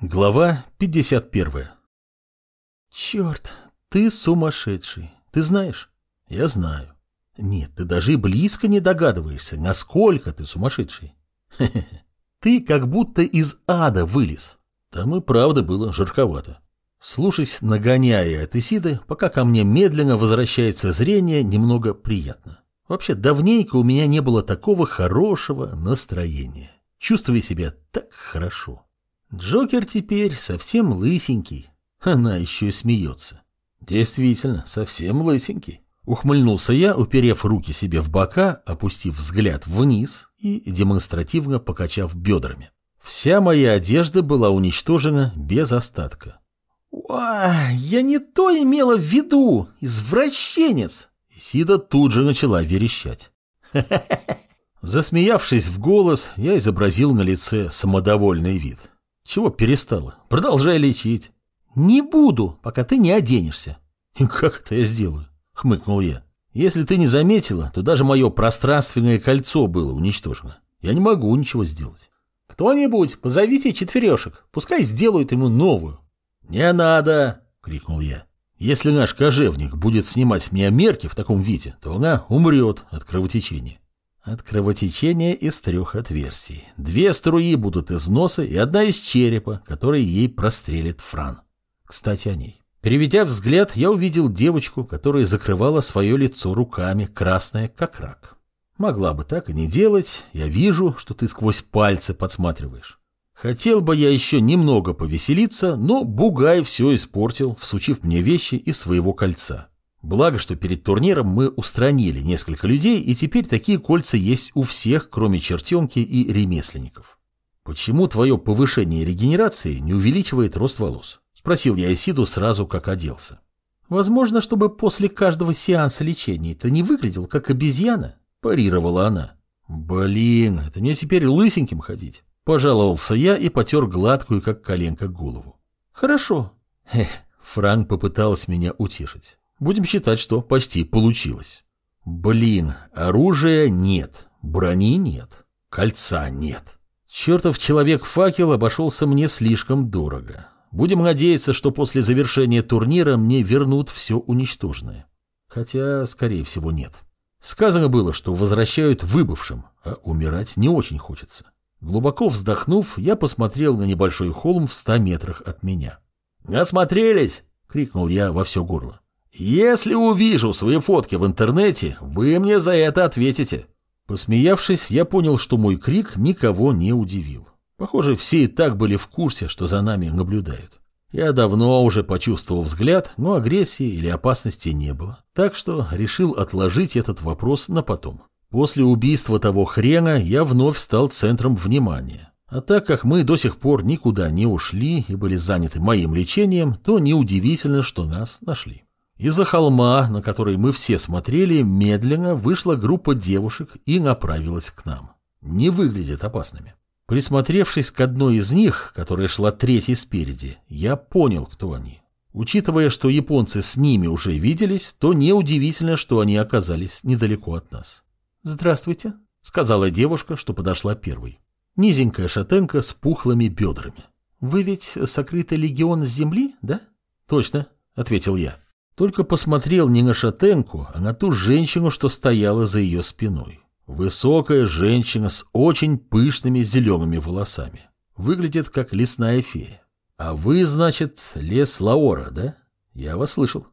Глава 51 «Черт, ты сумасшедший, ты знаешь?» «Я знаю. Нет, ты даже и близко не догадываешься, насколько ты сумасшедший. Ты как будто из ада вылез. Там и правда было жарковато. Слушаясь, нагоняя от Исиды, пока ко мне медленно возвращается зрение, немного приятно. Вообще, давненько у меня не было такого хорошего настроения. Чувствую себя так хорошо. Джокер теперь совсем лысенький. Она еще и смеется. Действительно, совсем лысенький. Ухмыльнулся я, уперев руки себе в бока, опустив взгляд вниз и демонстративно покачав бедрами. Вся моя одежда была уничтожена без остатка. «Ой, я не то имела в виду, извращенец!» Сида тут же начала верещать. Засмеявшись в голос, я изобразил на лице самодовольный вид. Чего перестала? Продолжай лечить. Не буду, пока ты не оденешься. Как это я сделаю? Хмыкнул я. Если ты не заметила, то даже мое пространственное кольцо было уничтожено. Я не могу ничего сделать. Кто-нибудь, позовите четверешек, пускай сделают ему новую. Не надо, крикнул я. Если наш кожевник будет снимать с меня мерки в таком виде, то она умрет от кровотечения. От кровотечения из трех отверстий. Две струи будут из носа и одна из черепа, который ей прострелит Фран. Кстати, о ней. Переведя взгляд, я увидел девочку, которая закрывала свое лицо руками, красная, как рак. Могла бы так и не делать, я вижу, что ты сквозь пальцы подсматриваешь. Хотел бы я еще немного повеселиться, но Бугай все испортил, всучив мне вещи из своего кольца. Благо, что перед турниром мы устранили несколько людей, и теперь такие кольца есть у всех, кроме чертенки и ремесленников. Почему твое повышение регенерации не увеличивает рост волос? Спросил я Исиду сразу, как оделся. Возможно, чтобы после каждого сеанса лечения ты не выглядел как обезьяна, парировала она. Блин, это мне теперь лысеньким ходить. Пожаловался я и потер гладкую, как коленка, голову. Хорошо. Эх, Франк попыталась меня утешить. Будем считать, что почти получилось. Блин, оружия нет, брони нет, кольца нет. Чертов человек-факел обошелся мне слишком дорого. Будем надеяться, что после завершения турнира мне вернут все уничтоженное. Хотя, скорее всего, нет. Сказано было, что возвращают выбывшим, а умирать не очень хочется. Глубоко вздохнув, я посмотрел на небольшой холм в ста метрах от меня. «Осмотрелись!» — крикнул я во все горло. «Если увижу свои фотки в интернете, вы мне за это ответите!» Посмеявшись, я понял, что мой крик никого не удивил. Похоже, все и так были в курсе, что за нами наблюдают. Я давно уже почувствовал взгляд, но агрессии или опасности не было. Так что решил отложить этот вопрос на потом. После убийства того хрена я вновь стал центром внимания. А так как мы до сих пор никуда не ушли и были заняты моим лечением, то неудивительно, что нас нашли. Из-за холма, на который мы все смотрели, медленно вышла группа девушек и направилась к нам. Не выглядят опасными. Присмотревшись к одной из них, которая шла третьей спереди, я понял, кто они. Учитывая, что японцы с ними уже виделись, то неудивительно, что они оказались недалеко от нас. «Здравствуйте», — сказала девушка, что подошла первой. Низенькая шатенка с пухлыми бедрами. «Вы ведь сокрытый легион с земли, да?» «Точно», — ответил я. Только посмотрел не на шатенку, а на ту женщину, что стояла за ее спиной. Высокая женщина с очень пышными зелеными волосами. Выглядит как лесная фея. А вы, значит, лес Лаора, да? Я вас слышал.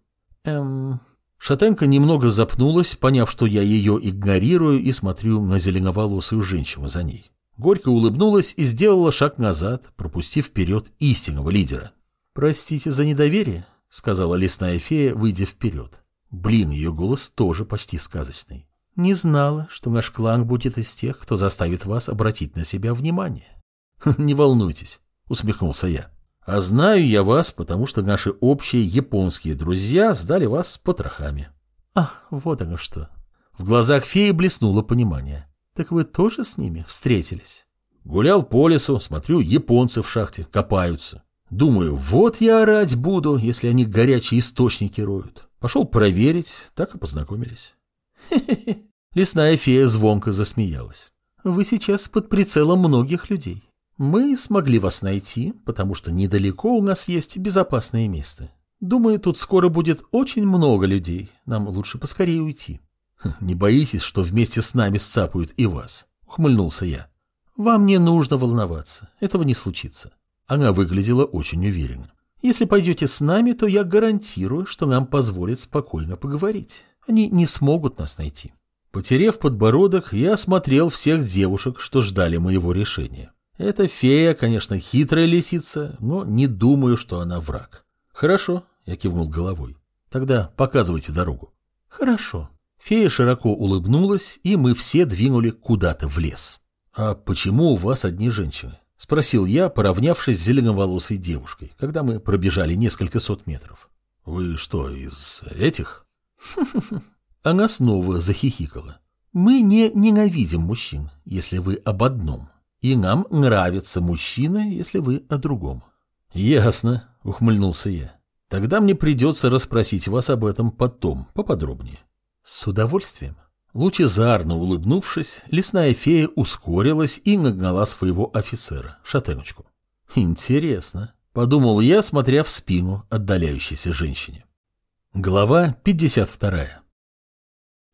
Эм, Шатенка немного запнулась, поняв, что я ее игнорирую и смотрю на зеленоволосую женщину за ней. Горько улыбнулась и сделала шаг назад, пропустив вперед истинного лидера. «Простите за недоверие», — сказала лесная фея, выйдя вперед. Блин, ее голос тоже почти сказочный. «Не знала, что наш клан будет из тех, кто заставит вас обратить на себя внимание». «Не волнуйтесь», — усмехнулся я. А знаю я вас, потому что наши общие японские друзья сдали вас с потрохами. Ах, вот оно что. В глазах феи блеснуло понимание. Так вы тоже с ними встретились? Гулял по лесу, смотрю, японцы в шахте копаются. Думаю, вот я орать буду, если они горячие источники роют. Пошел проверить, так и познакомились. Лесная фея звонко засмеялась. Вы сейчас под прицелом многих людей. Мы смогли вас найти, потому что недалеко у нас есть безопасное место. Думаю, тут скоро будет очень много людей. Нам лучше поскорее уйти. Хм, не боитесь, что вместе с нами сцапают и вас? Ухмыльнулся я. Вам не нужно волноваться. Этого не случится. Она выглядела очень уверенно. Если пойдете с нами, то я гарантирую, что нам позволят спокойно поговорить. Они не смогут нас найти. Потерев подбородок, я смотрел всех девушек, что ждали моего решения. Эта фея, конечно, хитрая лисица, но не думаю, что она враг. Хорошо, я кивнул головой. Тогда показывайте дорогу. Хорошо. Фея широко улыбнулась, и мы все двинули куда-то в лес. А почему у вас одни женщины? Спросил я, поравнявшись с зеленоволосой девушкой, когда мы пробежали несколько сот метров. Вы что, из этих? Она снова захихикала. Мы не ненавидим мужчин, если вы об одном. И нам нравится мужчина, если вы о другом. Ясно, ухмыльнулся я. Тогда мне придется расспросить вас об этом потом, поподробнее. С удовольствием. Лучезарно улыбнувшись, лесная фея ускорилась и нагнала своего офицера, шатеночку. Интересно, подумал я, смотря в спину отдаляющейся женщине. Глава 52.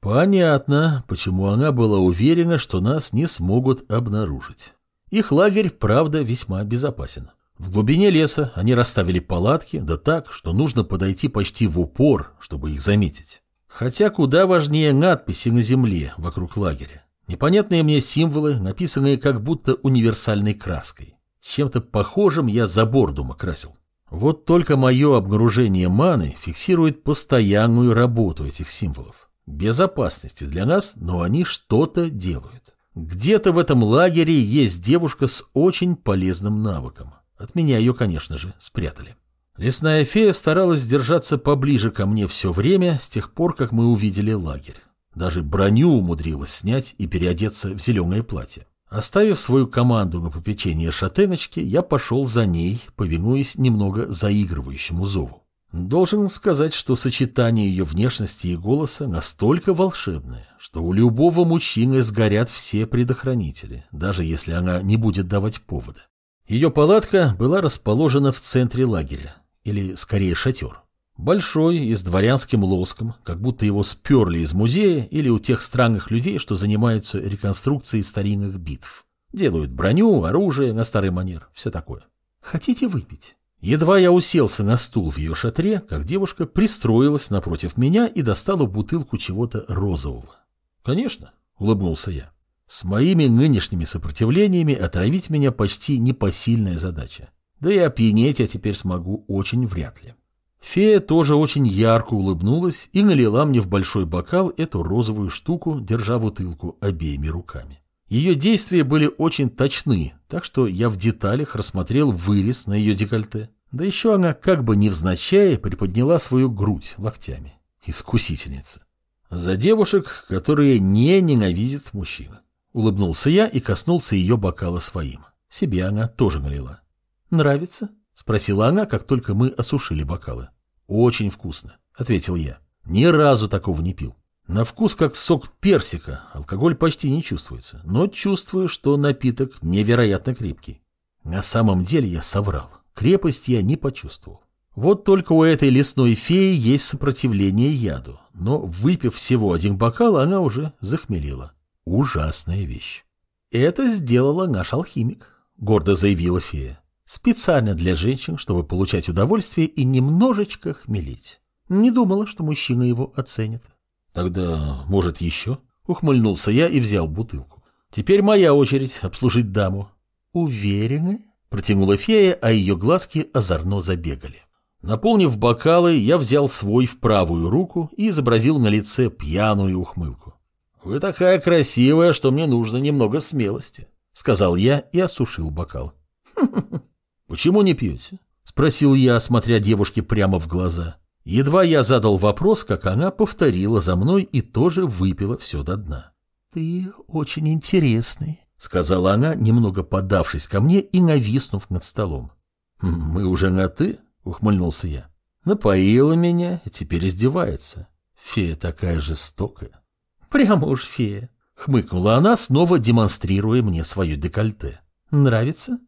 Понятно, почему она была уверена, что нас не смогут обнаружить. Их лагерь, правда, весьма безопасен. В глубине леса они расставили палатки, да так, что нужно подойти почти в упор, чтобы их заметить. Хотя куда важнее надписи на земле вокруг лагеря. Непонятные мне символы, написанные как будто универсальной краской. Чем-то похожим я забор дома красил. Вот только мое обнаружение маны фиксирует постоянную работу этих символов. Безопасности для нас, но они что-то делают. Где-то в этом лагере есть девушка с очень полезным навыком. От меня ее, конечно же, спрятали. Лесная фея старалась держаться поближе ко мне все время с тех пор, как мы увидели лагерь. Даже броню умудрилась снять и переодеться в зеленое платье. Оставив свою команду на попечение шатеночки, я пошел за ней, повинуясь немного заигрывающему зову. Должен сказать, что сочетание ее внешности и голоса настолько волшебное, что у любого мужчины сгорят все предохранители, даже если она не будет давать повода. Ее палатка была расположена в центре лагеря, или скорее шатер. Большой и с дворянским лоском, как будто его сперли из музея или у тех странных людей, что занимаются реконструкцией старинных битв. Делают броню, оружие на старый манер, все такое. Хотите выпить? Едва я уселся на стул в ее шатре, как девушка пристроилась напротив меня и достала бутылку чего-то розового. Конечно, улыбнулся я. С моими нынешними сопротивлениями отравить меня почти непосильная задача. Да и опьянеть я теперь смогу очень вряд ли. Фея тоже очень ярко улыбнулась и налила мне в большой бокал эту розовую штуку, держа бутылку обеими руками. Ее действия были очень точны, так что я в деталях рассмотрел вырез на ее декольте. Да еще она как бы невзначай приподняла свою грудь локтями. Искусительница. За девушек, которые не ненавидят мужчин. Улыбнулся я и коснулся ее бокала своим. Себе она тоже налила. «Нравится?» — спросила она, как только мы осушили бокалы. «Очень вкусно», — ответил я. «Ни разу такого не пил. На вкус как сок персика, алкоголь почти не чувствуется, но чувствую, что напиток невероятно крепкий. На самом деле я соврал, крепость я не почувствовал. Вот только у этой лесной феи есть сопротивление яду, но выпив всего один бокал, она уже захмелела. Ужасная вещь. Это сделала наш алхимик, гордо заявила фея. Специально для женщин, чтобы получать удовольствие и немножечко хмелить. Не думала, что мужчина его оценит. Тогда, может, еще? Ухмыльнулся я и взял бутылку. Теперь моя очередь обслужить даму. Уверены? Протянула фея, а ее глазки озорно забегали. Наполнив бокалы, я взял свой в правую руку и изобразил на лице пьяную ухмылку. «Вы такая красивая, что мне нужно немного смелости», — сказал я и осушил бокал. «Почему не пьете?» — спросил я, смотря девушке прямо в глаза. Едва я задал вопрос, как она повторила за мной и тоже выпила все до дна. «Ты очень интересный», — сказала она, немного подавшись ко мне и нависнув над столом. «Мы уже на «ты»?» — ухмыльнулся я. «Напоила меня и теперь издевается. Фея такая жестокая». «Прямо уж фея», — хмыкнула она, снова демонстрируя мне свое декольте. «Нравится?»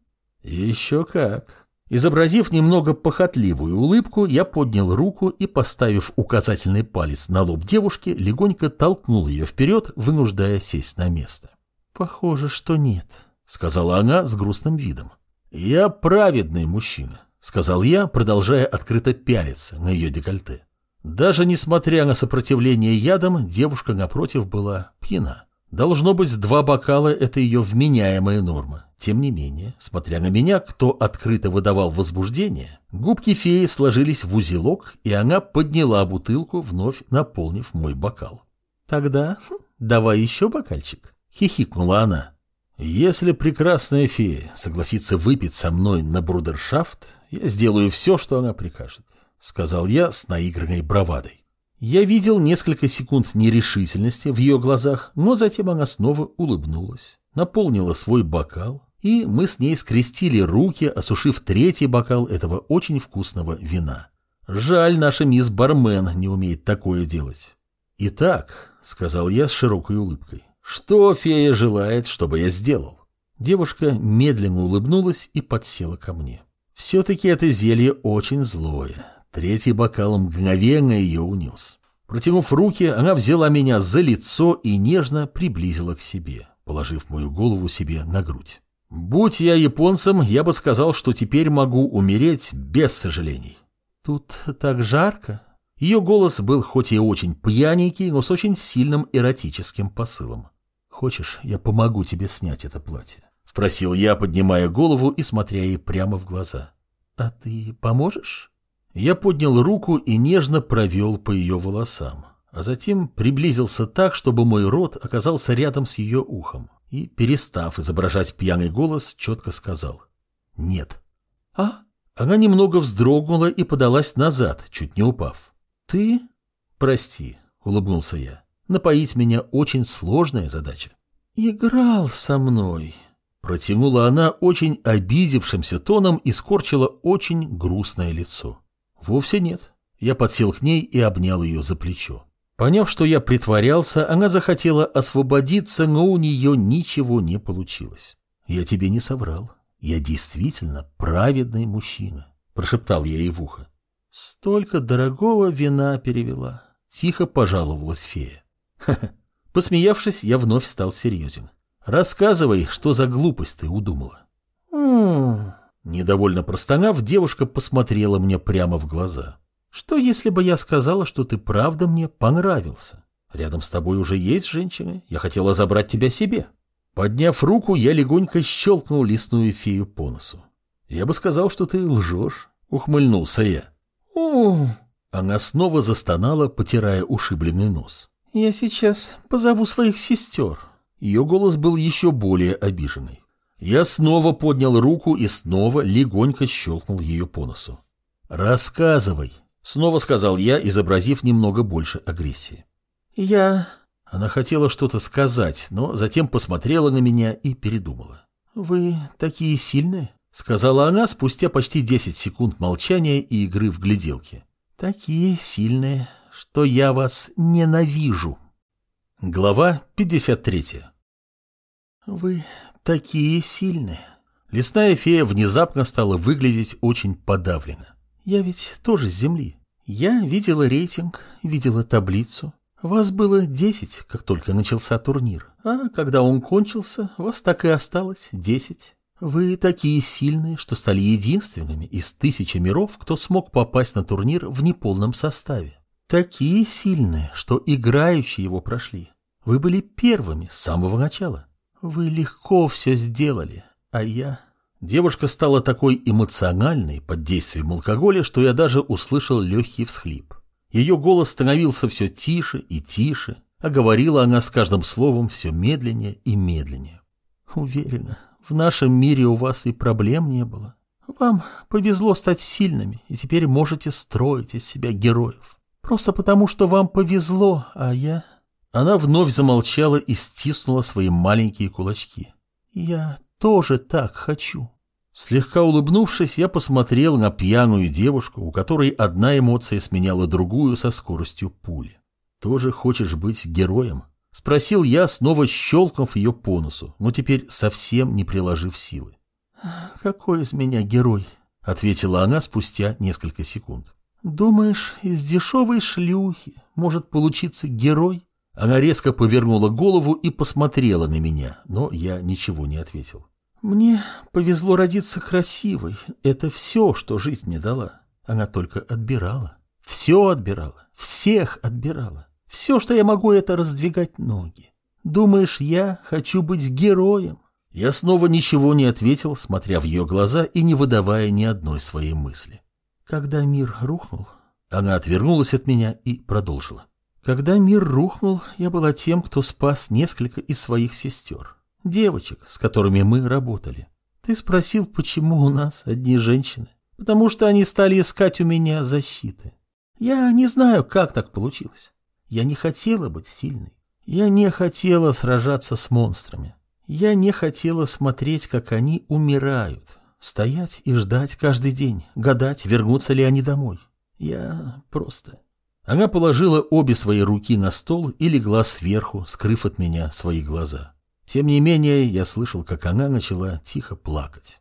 «Еще как». Изобразив немного похотливую улыбку, я поднял руку и, поставив указательный палец на лоб девушки, легонько толкнул ее вперед, вынуждая сесть на место. «Похоже, что нет», — сказала она с грустным видом. «Я праведный мужчина», — сказал я, продолжая открыто пялиться на ее декольте. Даже несмотря на сопротивление ядом, девушка напротив была пьяна. Должно быть, два бокала – это ее вменяемая норма. Тем не менее, смотря на меня, кто открыто выдавал возбуждение, губки феи сложились в узелок, и она подняла бутылку, вновь наполнив мой бокал. «Тогда давай еще бокальчик», — хихикнула она. «Если прекрасная фея согласится выпить со мной на брудершафт, я сделаю все, что она прикажет», — сказал я с наигранной бравадой. Я видел несколько секунд нерешительности в ее глазах, но затем она снова улыбнулась, наполнила свой бокал, и мы с ней скрестили руки, осушив третий бокал этого очень вкусного вина. Жаль, наша мисс Бармен не умеет такое делать. «Итак», — сказал я с широкой улыбкой, — «что фея желает, чтобы я сделал?» Девушка медленно улыбнулась и подсела ко мне. «Все-таки это зелье очень злое. Третий бокал мгновенно ее унес. Протянув руки, она взяла меня за лицо и нежно приблизила к себе, положив мою голову себе на грудь. Будь я японцем, я бы сказал, что теперь могу умереть без сожалений. Тут так жарко. Ее голос был хоть и очень пьяненький, но с очень сильным эротическим посылом. «Хочешь, я помогу тебе снять это платье?» — спросил я, поднимая голову и смотря ей прямо в глаза. «А ты поможешь?» Я поднял руку и нежно провел по ее волосам, а затем приблизился так, чтобы мой рот оказался рядом с ее ухом, и, перестав изображать пьяный голос, четко сказал «Нет». «А?» Она немного вздрогнула и подалась назад, чуть не упав. «Ты?» «Прости», — улыбнулся я. «Напоить меня очень сложная задача». «Играл со мной», — протянула она очень обидевшимся тоном и скорчила очень грустное лицо. Вовсе нет. Я подсел к ней и обнял ее за плечо. Поняв, что я притворялся, она захотела освободиться, но у нее ничего не получилось. «Я тебе не соврал. Я действительно праведный мужчина», — прошептал я ей в ухо. Столько дорогого вина перевела. Тихо пожаловалась фея. Посмеявшись, я вновь стал серьезен. Рассказывай, что за глупость ты удумала. М-м. Недовольно простонав, девушка посмотрела мне прямо в глаза. Что, если бы я сказала, что ты правда мне понравился? Рядом с тобой уже есть женщина, я хотела забрать тебя себе. Подняв руку, я легонько щелкнул лесную фею по носу. Я бы сказал, что ты лжешь, ухмыльнулся я. О, Она снова застонала, потирая ушибленный нос. Я сейчас позову своих сестер. Ее голос был еще более обиженный. Я снова поднял руку и снова легонько щелкнул ее по носу. «Рассказывай», — снова сказал я, изобразив немного больше агрессии. Я... Она хотела что-то сказать, но затем посмотрела на меня и передумала. «Вы такие сильные?» — сказала она спустя почти 10 секунд молчания и игры в гляделки. «Такие сильные, что я вас ненавижу». Глава 53 «Вы такие сильные». Лесная фея внезапно стала выглядеть очень подавленно. «Я ведь тоже с земли. Я видела рейтинг, видела таблицу. Вас было десять, как только начался турнир. А когда он кончился, вас так и осталось десять. Вы такие сильные, что стали единственными из тысячи миров, кто смог попасть на турнир в неполном составе. Такие сильные, что играющие его прошли. Вы были первыми с самого начала. Вы легко все сделали, а я... Девушка стала такой эмоциональной под действием алкоголя, что я даже услышал легкий всхлип. Ее голос становился все тише и тише, а говорила она с каждым словом все медленнее и медленнее. Уверена, в нашем мире у вас и проблем не было. Вам повезло стать сильными, и теперь можете строить из себя героев. Просто потому, что вам повезло, а я... Она вновь замолчала и стиснула свои маленькие кулачки. Я тоже так хочу. Слегка улыбнувшись, я посмотрел на пьяную девушку, у которой одна эмоция сменяла другую со скоростью пули. «Тоже хочешь быть героем?» — спросил я, снова щелкнув ее по носу, но теперь совсем не приложив силы. «Какой из меня герой?» — ответила она спустя несколько секунд. «Думаешь, из дешевой шлюхи может получиться герой?» Она резко повернула голову и посмотрела на меня, но я ничего не ответил. Мне повезло родиться красивой. Это все, что жизнь мне дала. Она только отбирала. Все отбирала. Всех отбирала. Все, что я могу, это раздвигать ноги. Думаешь, я хочу быть героем? Я снова ничего не ответил, смотря в ее глаза и не выдавая ни одной своей мысли. Когда мир рухнул... Она отвернулась от меня и продолжила. Когда мир рухнул, я была тем, кто спас несколько из своих сестер девочек, с которыми мы работали. Ты спросил, почему у нас одни женщины? Потому что они стали искать у меня защиты. Я не знаю, как так получилось. Я не хотела быть сильной. Я не хотела сражаться с монстрами. Я не хотела смотреть, как они умирают. Стоять и ждать каждый день, гадать, вернутся ли они домой. Я просто... Она положила обе свои руки на стол и легла сверху, скрыв от меня свои глаза. Тем не менее, я слышал, как она начала тихо плакать.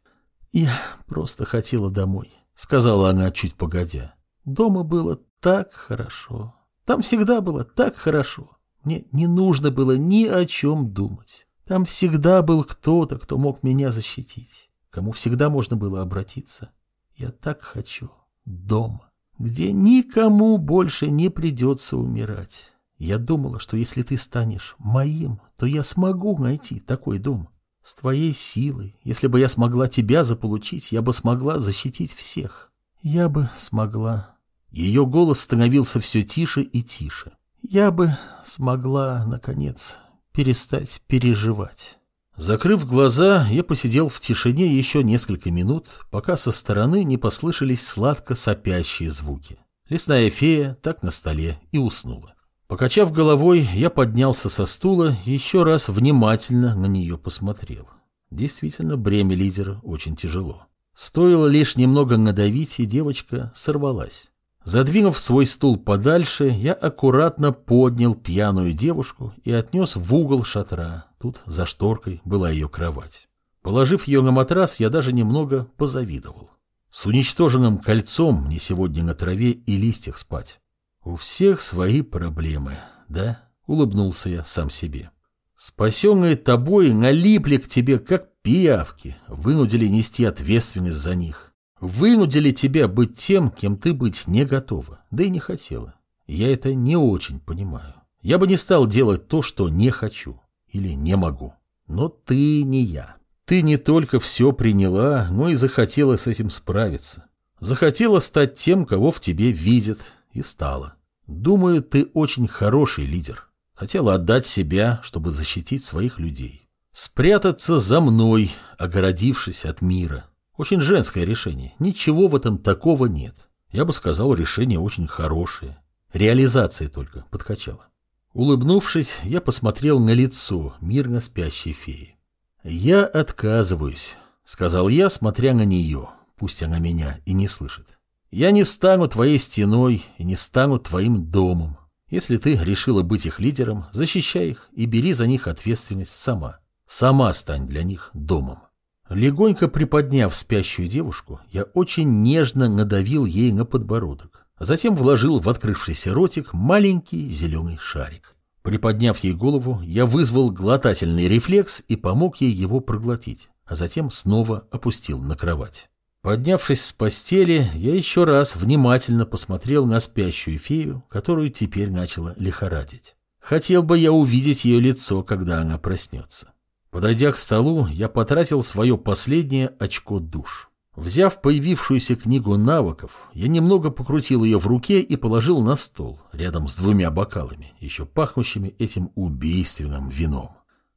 «Я просто хотела домой», — сказала она чуть погодя. «Дома было так хорошо. Там всегда было так хорошо. Мне не нужно было ни о чем думать. Там всегда был кто-то, кто мог меня защитить, кому всегда можно было обратиться. Я так хочу дома, где никому больше не придется умирать». Я думала, что если ты станешь моим, то я смогу найти такой дом. С твоей силой, если бы я смогла тебя заполучить, я бы смогла защитить всех. Я бы смогла. Ее голос становился все тише и тише. Я бы смогла, наконец, перестать переживать. Закрыв глаза, я посидел в тишине еще несколько минут, пока со стороны не послышались сладко сопящие звуки. Лесная фея так на столе и уснула. Покачав головой, я поднялся со стула и еще раз внимательно на нее посмотрел. Действительно, бремя лидера очень тяжело. Стоило лишь немного надавить, и девочка сорвалась. Задвинув свой стул подальше, я аккуратно поднял пьяную девушку и отнес в угол шатра. Тут за шторкой была ее кровать. Положив ее на матрас, я даже немного позавидовал. С уничтоженным кольцом мне сегодня на траве и листьях спать. У всех свои проблемы, да? Улыбнулся я сам себе. Спасенные тобой налипли к тебе, как пиявки, вынудили нести ответственность за них. Вынудили тебя быть тем, кем ты быть не готова, да и не хотела. Я это не очень понимаю. Я бы не стал делать то, что не хочу или не могу. Но ты не я. Ты не только все приняла, но и захотела с этим справиться. Захотела стать тем, кого в тебе видят, и стала. Думаю, ты очень хороший лидер. Хотела отдать себя, чтобы защитить своих людей. Спрятаться за мной, огородившись от мира. Очень женское решение. Ничего в этом такого нет. Я бы сказал, решение очень хорошее. Реализация только подкачала. Улыбнувшись, я посмотрел на лицо мирно спящей феи. «Я отказываюсь», — сказал я, смотря на нее, пусть она меня и не слышит. «Я не стану твоей стеной и не стану твоим домом. Если ты решила быть их лидером, защищай их и бери за них ответственность сама. Сама стань для них домом». Легонько приподняв спящую девушку, я очень нежно надавил ей на подбородок, а затем вложил в открывшийся ротик маленький зеленый шарик. Приподняв ей голову, я вызвал глотательный рефлекс и помог ей его проглотить, а затем снова опустил на кровать. Поднявшись с постели, я еще раз внимательно посмотрел на спящую фею, которую теперь начала лихорадить. Хотел бы я увидеть ее лицо, когда она проснется. Подойдя к столу, я потратил свое последнее очко душ. Взяв появившуюся книгу навыков, я немного покрутил ее в руке и положил на стол, рядом с двумя бокалами, еще пахнущими этим убийственным вином.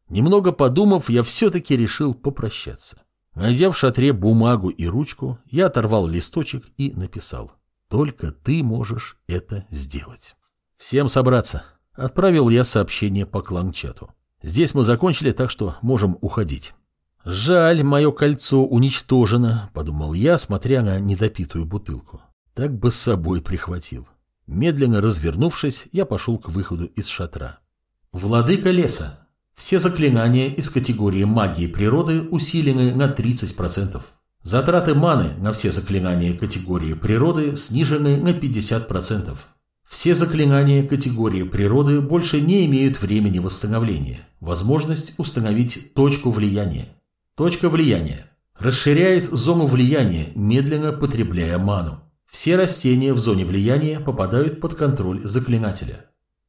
Немного подумав, я все-таки решил попрощаться. Найдя в шатре бумагу и ручку, я оторвал листочек и написал «Только ты можешь это сделать». «Всем собраться!» Отправил я сообщение по кланчату. «Здесь мы закончили, так что можем уходить». «Жаль, мое кольцо уничтожено», — подумал я, смотря на недопитую бутылку. Так бы с собой прихватил. Медленно развернувшись, я пошел к выходу из шатра. «Владыка леса. Все заклинания из категории магии природы усилены на 30%. Затраты маны на все заклинания категории природы снижены на 50%. Все заклинания категории природы больше не имеют времени восстановления. Возможность установить точку влияния. Точка влияния. Расширяет зону влияния, медленно потребляя ману. Все растения в зоне влияния попадают под контроль заклинателя.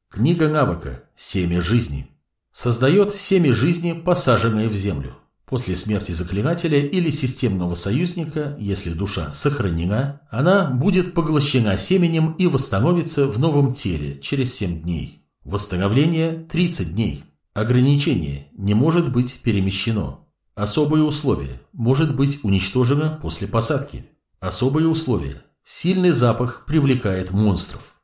Книга навыка «Семя жизни». Создает семя жизни, посаженное в землю. После смерти заклинателя или системного союзника, если душа сохранена, она будет поглощена семенем и восстановится в новом теле через 7 дней. Восстановление 30 дней. Ограничение не может быть перемещено. Особые условия. Может быть уничтожено после посадки. Особые условия. Сильный запах привлекает монстров.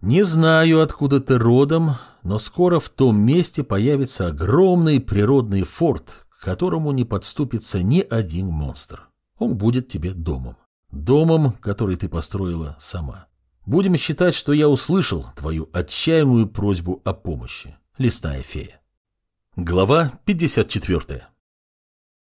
Не знаю, откуда ты родом, но скоро в том месте появится огромный природный форт, к которому не подступится ни один монстр. Он будет тебе домом. Домом, который ты построила сама. Будем считать, что я услышал твою отчаянную просьбу о помощи. Лесная фея. Глава 54.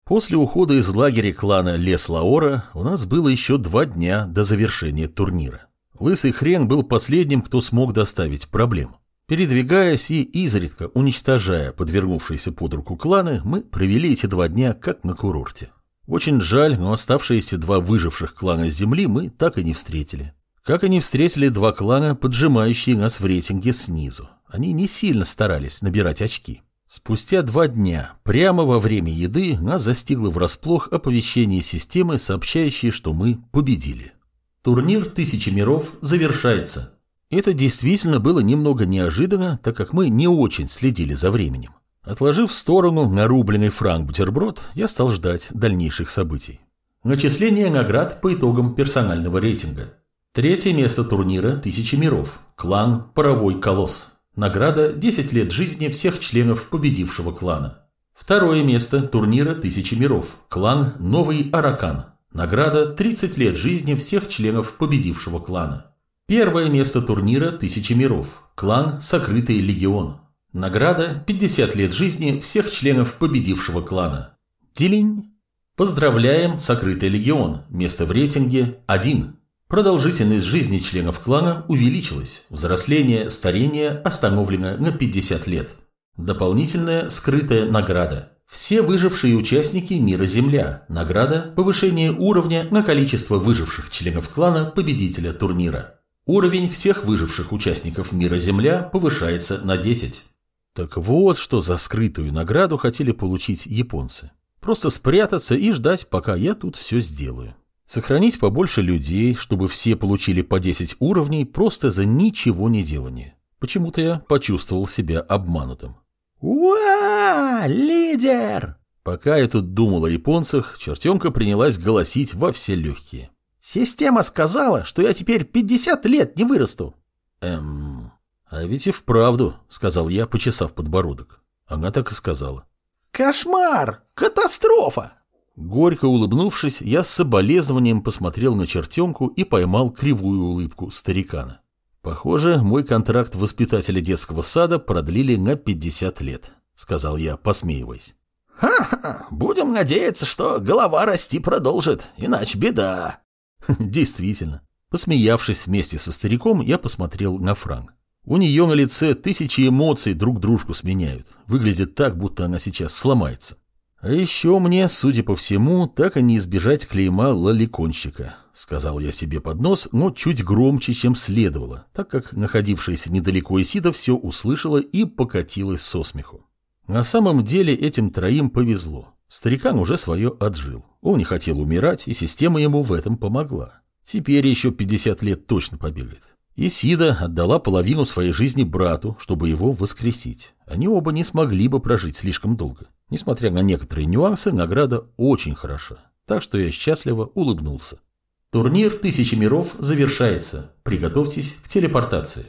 После ухода из лагеря клана Лес Лаора у нас было еще два дня до завершения турнира. Лысый хрен был последним, кто смог доставить проблем. Передвигаясь и изредка уничтожая подвергнувшиеся под руку кланы, мы провели эти два дня как на курорте. Очень жаль, но оставшиеся два выживших клана Земли мы так и не встретили. Как и не встретили два клана, поджимающие нас в рейтинге снизу. Они не сильно старались набирать очки. Спустя два дня, прямо во время еды, нас застигло врасплох оповещение системы, сообщающее, что мы победили. Турнир «Тысячи миров» завершается. Это действительно было немного неожиданно, так как мы не очень следили за временем. Отложив в сторону нарубленный франк-бутерброд, я стал ждать дальнейших событий. Начисление наград по итогам персонального рейтинга. Третье место турнира «Тысячи миров». Клан «Паровой колосс». Награда 10 лет жизни всех членов победившего клана. Второе место турнира «Тысячи миров». Клан «Новый Аракан». Награда 30 лет жизни всех членов победившего клана. Первое место турнира «Тысячи миров». Клан «Сокрытый легион». Награда 50 лет жизни всех членов победившего клана. Делинь. Поздравляем, сокрытый легион. Место в рейтинге 1. Продолжительность жизни членов клана увеличилась. Взросление, старение остановлено на 50 лет. Дополнительная скрытая награда. Все выжившие участники мира Земля. Награда – повышение уровня на количество выживших членов клана победителя турнира. Уровень всех выживших участников мира Земля повышается на 10. Так вот, что за скрытую награду хотели получить японцы. Просто спрятаться и ждать, пока я тут все сделаю. Сохранить побольше людей, чтобы все получили по 10 уровней просто за ничего не делание. Почему-то я почувствовал себя обманутым. «Уа! Лидер!» Пока я тут думал о японцах, чертенка принялась голосить во все легкие. «Система сказала, что я теперь 50 лет не вырасту!» «Эм... А ведь и вправду», — сказал я, почесав подбородок. Она так и сказала. «Кошмар! Катастрофа!» Горько улыбнувшись, я с соболезнованием посмотрел на чертенку и поймал кривую улыбку старикана. Похоже, мой контракт воспитателя детского сада продлили на 50 лет, сказал я, посмеиваясь. «Ха-ха! Будем надеяться, что голова расти продолжит, иначе беда!» Действительно. Посмеявшись вместе со стариком, я посмотрел на Франк. У нее на лице тысячи эмоций друг дружку сменяют. Выглядит так, будто она сейчас сломается. А еще мне, судя по всему, так и не избежать клейма лоликонщика, сказал я себе под нос, но чуть громче, чем следовало, так как находившаяся недалеко Исида все услышала и покатилась со смеху. На самом деле этим троим повезло. Старикан уже свое отжил. Он не хотел умирать, и система ему в этом помогла. Теперь еще 50 лет точно побегает. Исида отдала половину своей жизни брату, чтобы его воскресить. Они оба не смогли бы прожить слишком долго. Несмотря на некоторые нюансы, награда очень хороша, так что я счастливо улыбнулся. Турнир «Тысячи миров» завершается. Приготовьтесь к телепортации.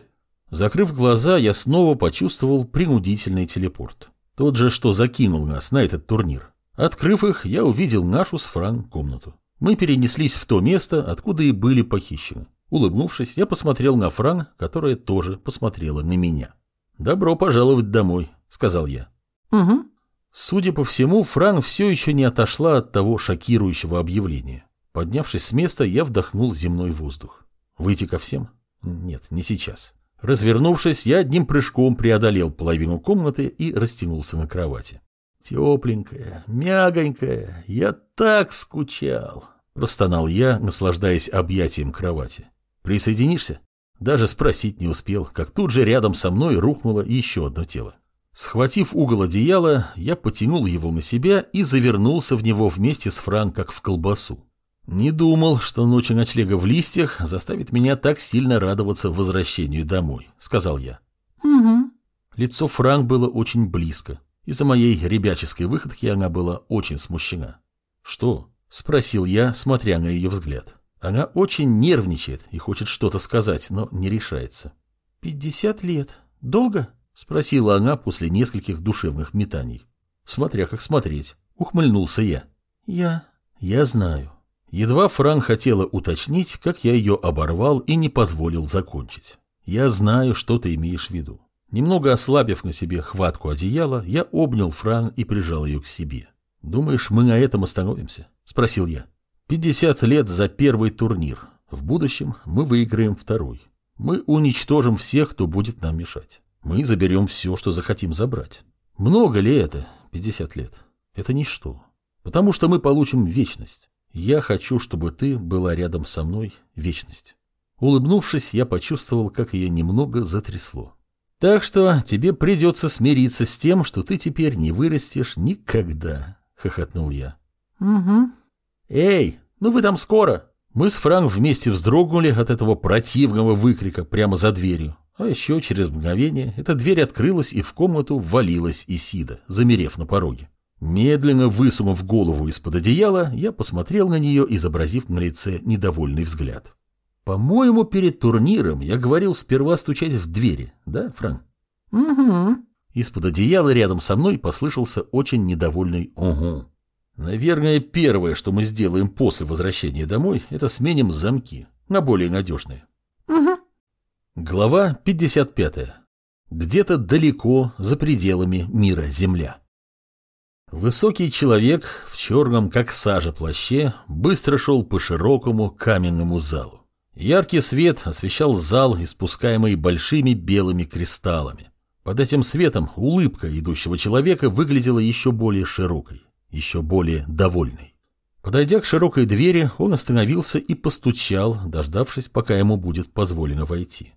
Закрыв глаза, я снова почувствовал принудительный телепорт. Тот же, что закинул нас на этот турнир. Открыв их, я увидел нашу с Фран комнату. Мы перенеслись в то место, откуда и были похищены. Улыбнувшись, я посмотрел на Фран, которая тоже посмотрела на меня. «Добро пожаловать домой», — сказал я. «Угу», Судя по всему, Фран все еще не отошла от того шокирующего объявления. Поднявшись с места, я вдохнул земной воздух. Выйти ко всем? Нет, не сейчас. Развернувшись, я одним прыжком преодолел половину комнаты и растянулся на кровати. Тепленькая, мягонькая, я так скучал. Простонал я, наслаждаясь объятием кровати. Присоединишься? Даже спросить не успел, как тут же рядом со мной рухнуло еще одно тело. Схватив угол одеяла, я потянул его на себя и завернулся в него вместе с Фран, как в колбасу. Не думал, что ночи ночлега в листьях заставит меня так сильно радоваться возвращению домой, сказал я. Угу. Лицо Фран было очень близко. Из-за моей ребяческой выходки она была очень смущена. Что? Спросил я, смотря на ее взгляд. Она очень нервничает и хочет что-то сказать, но не решается. «Пятьдесят лет. Долго?» Спросила она после нескольких душевных метаний. Смотря как смотреть, ухмыльнулся я. Я... Я знаю. Едва Фран хотела уточнить, как я ее оборвал и не позволил закончить. Я знаю, что ты имеешь в виду. Немного ослабив на себе хватку одеяла, я обнял Фран и прижал ее к себе. «Думаешь, мы на этом остановимся?» – спросил я. «Пятьдесят лет за первый турнир. В будущем мы выиграем второй. Мы уничтожим всех, кто будет нам мешать. Мы заберем все, что захотим забрать. Много ли это, 50 лет? Это ничто. Потому что мы получим вечность. Я хочу, чтобы ты была рядом со мной вечность. Улыбнувшись, я почувствовал, как ее немного затрясло. Так что тебе придется смириться с тем, что ты теперь не вырастешь никогда, хохотнул я. Угу. Эй, ну вы там скоро. Мы с Франк вместе вздрогнули от этого противного выкрика прямо за дверью. А еще через мгновение эта дверь открылась, и в комнату ввалилась Исида, замерев на пороге. Медленно высунув голову из-под одеяла, я посмотрел на нее, изобразив на лице недовольный взгляд. «По-моему, перед турниром я говорил сперва стучать в двери, да, Фран?» «Угу». Из-под одеяла рядом со мной послышался очень недовольный «Угу». «Наверное, первое, что мы сделаем после возвращения домой, это сменим замки на более надежные». «Угу». Глава 55. Где-то далеко, за пределами мира Земля. Высокий человек в черном, как сажа, плаще быстро шел по широкому каменному залу. Яркий свет освещал зал, испускаемый большими белыми кристаллами. Под этим светом улыбка идущего человека выглядела еще более широкой, еще более довольной. Подойдя к широкой двери, он остановился и постучал, дождавшись, пока ему будет позволено войти.